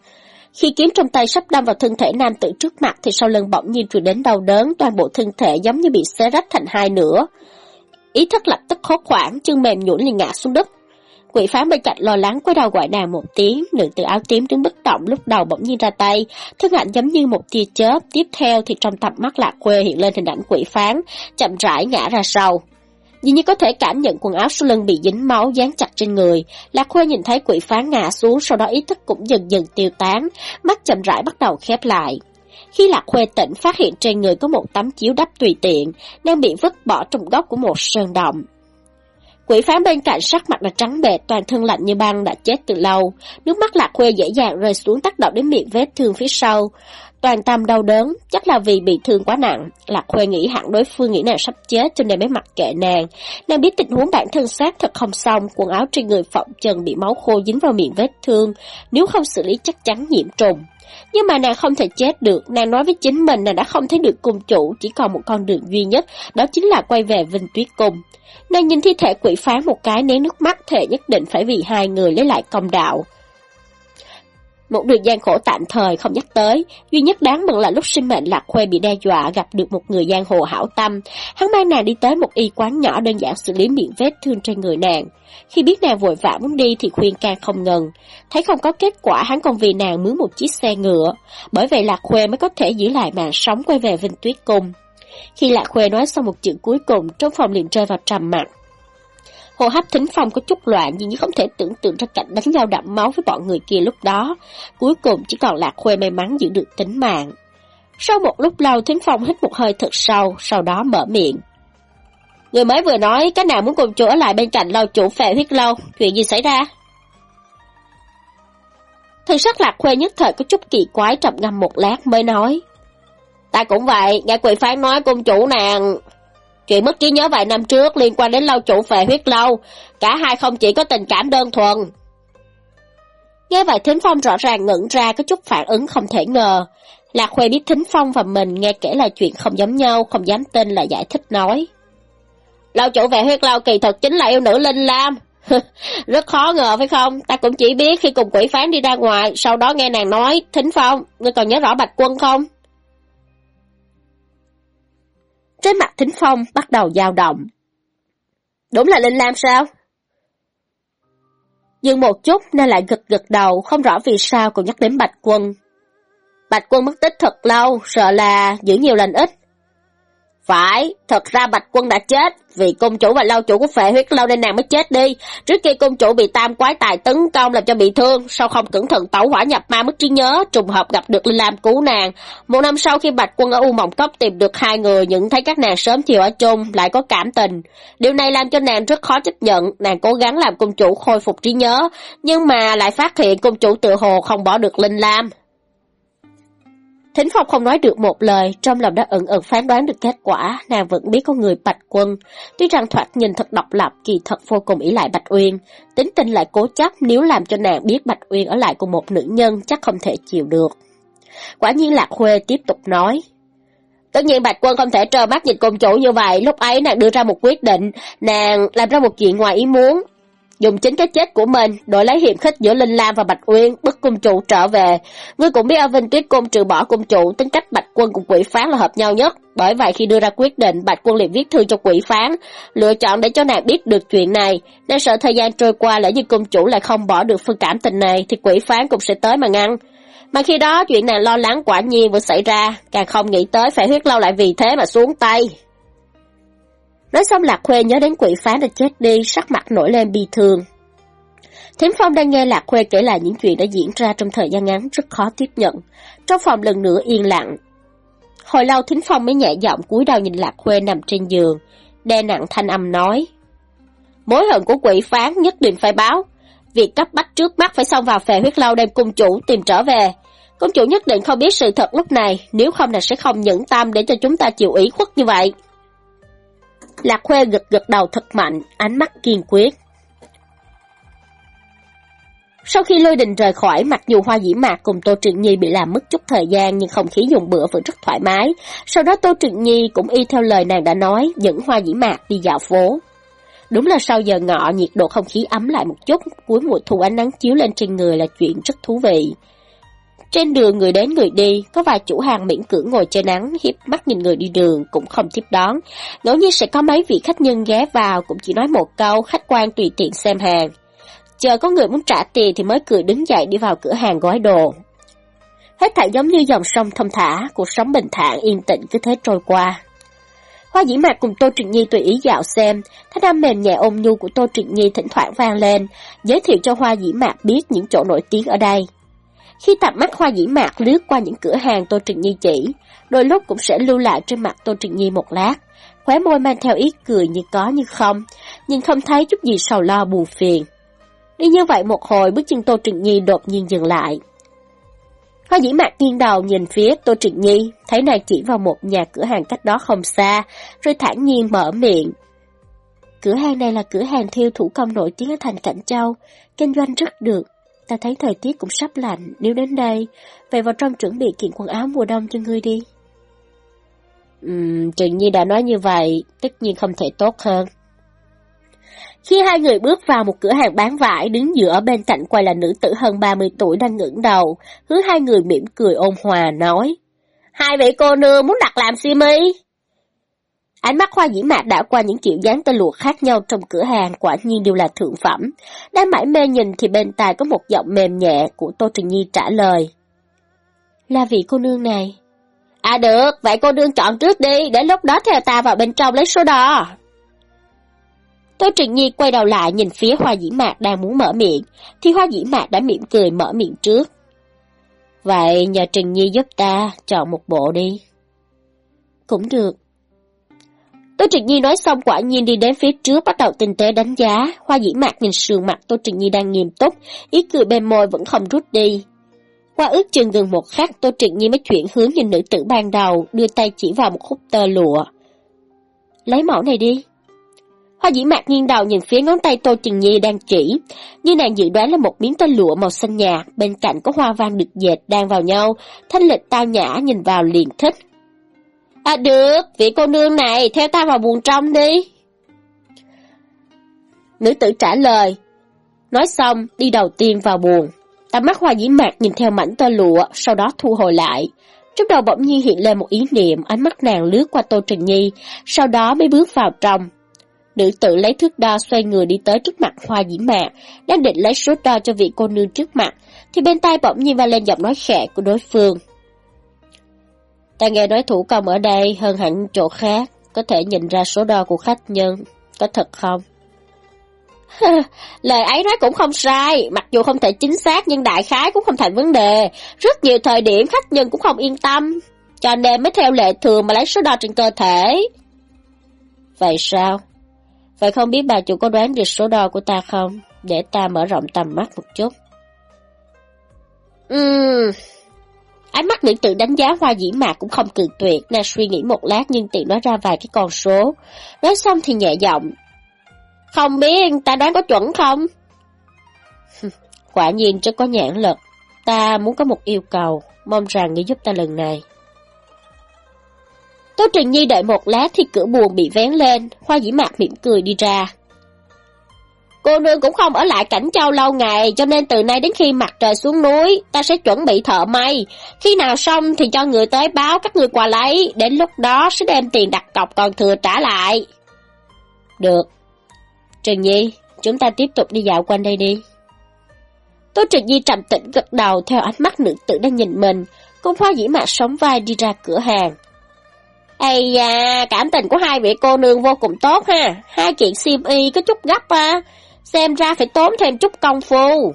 Khi kiếm trong tay sắp đâm vào thân thể nam tử trước mặt thì sau lưng bỗng nhiên truyền đến đau đớn, toàn bộ thân thể giống như bị xé rách thành hai nửa. Ý thức lập tức hốt khoảng, chân mềm nhũn liền ngã xuống đất. Quỷ phán bên cạnh lo lắng quay đầu gọi nàng một tiếng, nữ tử áo tím đứng bất động lúc đầu bỗng nhiên ra tay, thân ảnh giống như một tia chớp, tiếp theo thì trong tầm mắt lạc quê hiện lên hình ảnh quỷ phán, chậm rãi ngã ra sau. Dường như có thể cảm nhận quần áo sau lưng bị dính máu dán chặt trên người, Lạc Khuê nhìn thấy quỷ phán ngã xuống, sau đó ý thức cũng dần dần tiêu tán, mắt chậm rãi bắt đầu khép lại. Khi Lạc Khuê tỉnh phát hiện trên người có một tấm chiếu đắp tùy tiện, đang bị vứt bỏ trong góc của một sơn động. Quỷ phán bên cạnh sắc mặt là trắng bệch, toàn thân lạnh như băng đã chết từ lâu. Nước mắt Lạc Khuê dễ dàng rơi xuống tác động đến miệng vết thương phía sau. Toàn tâm đau đớn, chắc là vì bị thương quá nặng. Lạc Khuê nghĩ hẳn đối phương nghĩ nàng sắp chết cho nên mới mặc kệ nàng. Nàng biết tình huống bản thân xác thật không xong, quần áo trên người phọng trần bị máu khô dính vào miệng vết thương. Nếu không xử lý chắc chắn nhiễm trùng. Nhưng mà nàng không thể chết được, nàng nói với chính mình nàng đã không thấy được cung chủ, chỉ còn một con đường duy nhất, đó chính là quay về Vinh Tuyết Cung. Nàng nhìn thi thể quỷ phán một cái nén nước mắt thể nhất định phải vì hai người lấy lại công đạo. Một đường gian khổ tạm thời không nhắc tới, duy nhất đáng mừng là lúc sinh mệnh lạc khuê bị đe dọa gặp được một người giang hồ hảo tâm. Hắn mang nàng đi tới một y quán nhỏ đơn giản xử lý miệng vết thương trên người nàng. Khi biết nàng vội vã muốn đi thì khuyên can không ngừng. Thấy không có kết quả hắn còn vì nàng mướn một chiếc xe ngựa. Bởi vậy lạc khuê mới có thể giữ lại mạng sống quay về Vinh Tuyết Cung. Khi Lạc Khuê nói xong một chữ cuối cùng, trong phòng liền rơi vào trầm mặt. Hồ hấp thính phong có chút loạn nhưng không thể tưởng tượng ra cảnh đánh nhau đậm máu với bọn người kia lúc đó. Cuối cùng chỉ còn Lạc Khuê may mắn giữ được tính mạng. Sau một lúc lâu thính phong hít một hơi thật sâu, sau đó mở miệng. Người mới vừa nói cái nào muốn cùng chủ ở lại bên cạnh lâu chủ phệ huyết lâu, chuyện gì xảy ra? Thân sắc Lạc Khuê nhất thời có chút kỳ quái trầm ngâm một lát mới nói. Ta cũng vậy, nghe quỷ phán nói cung chủ nàng... Chuyện mất trí nhớ vài năm trước liên quan đến lâu chủ về huyết lâu, cả hai không chỉ có tình cảm đơn thuần. Nghe vậy Thính Phong rõ ràng ngẩn ra có chút phản ứng không thể ngờ. Lạc Khuê biết Thính Phong và mình nghe kể là chuyện không giống nhau, không dám tin là giải thích nói. Lâu chủ về huyết lâu kỳ thực chính là yêu nữ Linh Lam. [LAUGHS] Rất khó ngờ phải không? Ta cũng chỉ biết khi cùng quỷ phán đi ra ngoài, sau đó nghe nàng nói, Thính Phong, ngươi còn nhớ rõ Bạch Quân không? Trên mặt Thính Phong bắt đầu dao động. Đúng là Linh Lam sao? Dừng một chút nên lại gật gật đầu, không rõ vì sao còn nhắc đến Bạch Quân. Bạch Quân mất tích thật lâu, sợ là giữ nhiều lành ít. Phải, thật ra Bạch Quân đã chết, vì cung chủ và lâu chủ của phệ huyết lâu nên nàng mới chết đi. Trước khi cung chủ bị tam quái tài tấn công làm cho bị thương, sau không cẩn thận tẩu hỏa nhập ma mất trí nhớ, trùng hợp gặp được Linh Lam cứu nàng. Một năm sau khi Bạch Quân ở U Mộng Cốc tìm được hai người, nhận thấy các nàng sớm chiều ở chung, lại có cảm tình. Điều này làm cho nàng rất khó chấp nhận, nàng cố gắng làm cung chủ khôi phục trí nhớ, nhưng mà lại phát hiện cung chủ tự hồ không bỏ được Linh Lam. Thính Phong không nói được một lời, trong lòng đã ẩn ẩn phán đoán được kết quả, nàng vẫn biết con người Bạch Quân. Tuy rằng thoạt nhìn thật độc lập, kỳ thật vô cùng ý lại Bạch Uyên. Tính tình lại cố chấp nếu làm cho nàng biết Bạch Uyên ở lại cùng một nữ nhân chắc không thể chịu được. Quả nhiên Lạc Khuê tiếp tục nói. Tất nhiên Bạch Quân không thể trơ mắt nhìn công chủ như vậy, lúc ấy nàng đưa ra một quyết định, nàng làm ra một chuyện ngoài ý muốn, dùng chính cái chết của mình đổi lấy hiểm khích giữa Linh Lam và Bạch Uyên, bức cung chủ trở về. Ngươi cũng biết ở Vinh Tuyết Cung trừ bỏ cung chủ, tính cách Bạch Quân cùng quỷ phán là hợp nhau nhất. Bởi vậy khi đưa ra quyết định, Bạch Quân liền viết thư cho quỷ phán, lựa chọn để cho nàng biết được chuyện này. Nên sợ thời gian trôi qua lỡ như cung chủ lại không bỏ được phương cảm tình này, thì quỷ phán cũng sẽ tới mà ngăn. Mà khi đó chuyện nàng lo lắng quả nhiên vừa xảy ra, càng không nghĩ tới phải huyết lâu lại vì thế mà xuống tay. Nói xong Lạc Khuê nhớ đến quỷ phá đã chết đi, sắc mặt nổi lên bi thương. Thiểm Phong đang nghe Lạc Khuê kể lại những chuyện đã diễn ra trong thời gian ngắn rất khó tiếp nhận. Trong phòng lần nữa yên lặng. Hồi lâu Thính Phong mới nhẹ giọng cúi đầu nhìn Lạc Khuê nằm trên giường, đe nặng thanh âm nói. Mối hận của quỷ phán nhất định phải báo. Việc cấp bách trước mắt phải xông vào phè huyết lâu đem cung chủ tìm trở về. Công chủ nhất định không biết sự thật lúc này, nếu không là sẽ không nhẫn tâm để cho chúng ta chịu ý khuất như vậy. Lạc Khuê gật gật đầu thật mạnh, ánh mắt kiên quyết. Sau khi lôi đình rời khỏi, mặc dù Hoa Dĩ Mạc cùng Tô Trịnh Nhi bị làm mất chút thời gian nhưng không khí dùng bữa vẫn rất thoải mái. Sau đó Tô Trịnh Nhi cũng y theo lời nàng đã nói, dẫn Hoa Dĩ Mạc đi dạo phố. Đúng là sau giờ ngọ nhiệt độ không khí ấm lại một chút, cuối mùa thu ánh nắng chiếu lên trên người là chuyện rất thú vị. Trên đường người đến người đi, có vài chủ hàng miễn cưỡng ngồi chơi nắng, hiếp mắt nhìn người đi đường, cũng không tiếp đón. Ngẫu nhiên sẽ có mấy vị khách nhân ghé vào, cũng chỉ nói một câu, khách quan tùy tiện xem hàng. Chờ có người muốn trả tiền thì mới cười đứng dậy đi vào cửa hàng gói đồ. Hết thảy giống như dòng sông thông thả, cuộc sống bình thản yên tĩnh cứ thế trôi qua. Hoa dĩ mạc cùng Tô Trịnh Nhi tùy ý dạo xem, thanh âm mềm nhẹ ôm nhu của Tô Trịnh Nhi thỉnh thoảng vang lên, giới thiệu cho Hoa dĩ mạc biết những chỗ nổi tiếng ở đây. Khi tầm mắt Hoa dĩ mạc lướt qua những cửa hàng Tô Trịnh Nhi chỉ, đôi lúc cũng sẽ lưu lại trên mặt Tô Trịnh Nhi một lát, khóe môi mang theo ít cười như có như không, nhưng không thấy chút gì sầu lo buồn phiền. Đi như vậy một hồi bước chân Tô Trịnh Nhi đột nhiên dừng lại. Hoa dĩ mạc nghiêng đầu nhìn phía Tô Trịnh Nhi, thấy nàng chỉ vào một nhà cửa hàng cách đó không xa, rồi thản nhiên mở miệng. Cửa hàng này là cửa hàng thiêu thủ công nổi tiếng ở thành Cảnh Châu, kinh doanh rất được. Ta thấy thời tiết cũng sắp lạnh, nếu đến đây, về vào trong chuẩn bị kiện quần áo mùa đông cho ngươi đi. Ừm, Trịnh Nhi đã nói như vậy, tất nhiên không thể tốt hơn. Khi hai người bước vào một cửa hàng bán vải, đứng giữa bên cạnh quay là nữ tử hơn 30 tuổi đang ngẩng đầu, hướng hai người mỉm cười ôn hòa nói. Hai vị cô nương muốn đặt làm si mi? Ánh mắt hoa dĩ mạc đã qua những kiểu dáng tơ lụa khác nhau trong cửa hàng quả nhiên đều là thượng phẩm. Đang mãi mê nhìn thì bên tai có một giọng mềm nhẹ của Tô Trình Nhi trả lời. Là vị cô nương này. À được, vậy cô nương chọn trước đi, để lúc đó theo ta vào bên trong lấy số đo. Tô Trịnh Nhi quay đầu lại nhìn phía Hoa Dĩ Mạc đang muốn mở miệng, thì Hoa Dĩ Mạc đã mỉm cười mở miệng trước. Vậy nhờ Trịnh Nhi giúp ta chọn một bộ đi. Cũng được. Tô Trịnh Nhi nói xong quả nhiên đi đến phía trước bắt đầu tinh tế đánh giá. Hoa Dĩ Mạc nhìn sườn mặt Tô Trịnh Nhi đang nghiêm túc, ý cười bên môi vẫn không rút đi. Qua ước chừng gần một khắc, Tô Trịnh Nhi mới chuyển hướng nhìn nữ tử ban đầu, đưa tay chỉ vào một khúc tơ lụa. Lấy mẫu này đi. Hoa dĩ mạc nghiêng đầu nhìn phía ngón tay Tô trịnh Nhi đang chỉ, như nàng dự đoán là một miếng tơ lụa màu xanh nhạt, bên cạnh có hoa văn được dệt đang vào nhau, thanh lịch tao nhã nhìn vào liền thích. À được, vị cô nương này, theo ta vào buồng trong đi. Nữ tử trả lời, nói xong đi đầu tiên vào buồng. Tầm mắt hoa dĩ mạc nhìn theo mảnh tơ lụa, sau đó thu hồi lại. Trong đầu bỗng nhiên hiện lên một ý niệm, ánh mắt nàng lướt qua Tô Trần Nhi, sau đó mới bước vào trong. Nữ tử lấy thước đo xoay người đi tới trước mặt hoa dĩ mạc, đang định lấy số đo cho vị cô nương trước mặt, thì bên tai bỗng nhiên vang lên giọng nói khẽ của đối phương. Ta nghe nói thủ công ở đây hơn hẳn chỗ khác, có thể nhìn ra số đo của khách nhân, có thật không? [LAUGHS] Lời ấy nói cũng không sai, mặc dù không thể chính xác nhưng đại khái cũng không thành vấn đề. Rất nhiều thời điểm khách nhân cũng không yên tâm, cho nên mới theo lệ thường mà lấy số đo trên cơ thể. Vậy sao? Vậy không biết bà chủ có đoán được số đo của ta không? Để ta mở rộng tầm mắt một chút. Ừm... Ánh mắt nữ tử đánh giá hoa dĩ mạc cũng không cường tuyệt, nàng suy nghĩ một lát nhưng tiện nói ra vài cái con số. Nói xong thì nhẹ giọng. Không biết ta đoán có chuẩn không? [LAUGHS] Quả nhiên rất có nhãn lực. Ta muốn có một yêu cầu, mong rằng ngươi giúp ta lần này. Tô Trần Nhi đợi một lát thì cửa buồn bị vén lên, Hoa Dĩ Mạc mỉm cười đi ra. Cô nương cũng không ở lại cảnh châu lâu ngày, cho nên từ nay đến khi mặt trời xuống núi, ta sẽ chuẩn bị thợ may. Khi nào xong thì cho người tới báo các người qua lấy, đến lúc đó sẽ đem tiền đặt cọc còn thừa trả lại. Được. trần Nhi, chúng ta tiếp tục đi dạo quanh đây đi. Tô trần Nhi trầm tĩnh gật đầu theo ánh mắt nữ tử đang nhìn mình, cũng hoa dĩ mạc sống vai đi ra cửa hàng. Ây da, cảm tình của hai vị cô nương vô cùng tốt ha. Hai kiện sim y có chút gấp à. Xem ra phải tốn thêm chút công phu.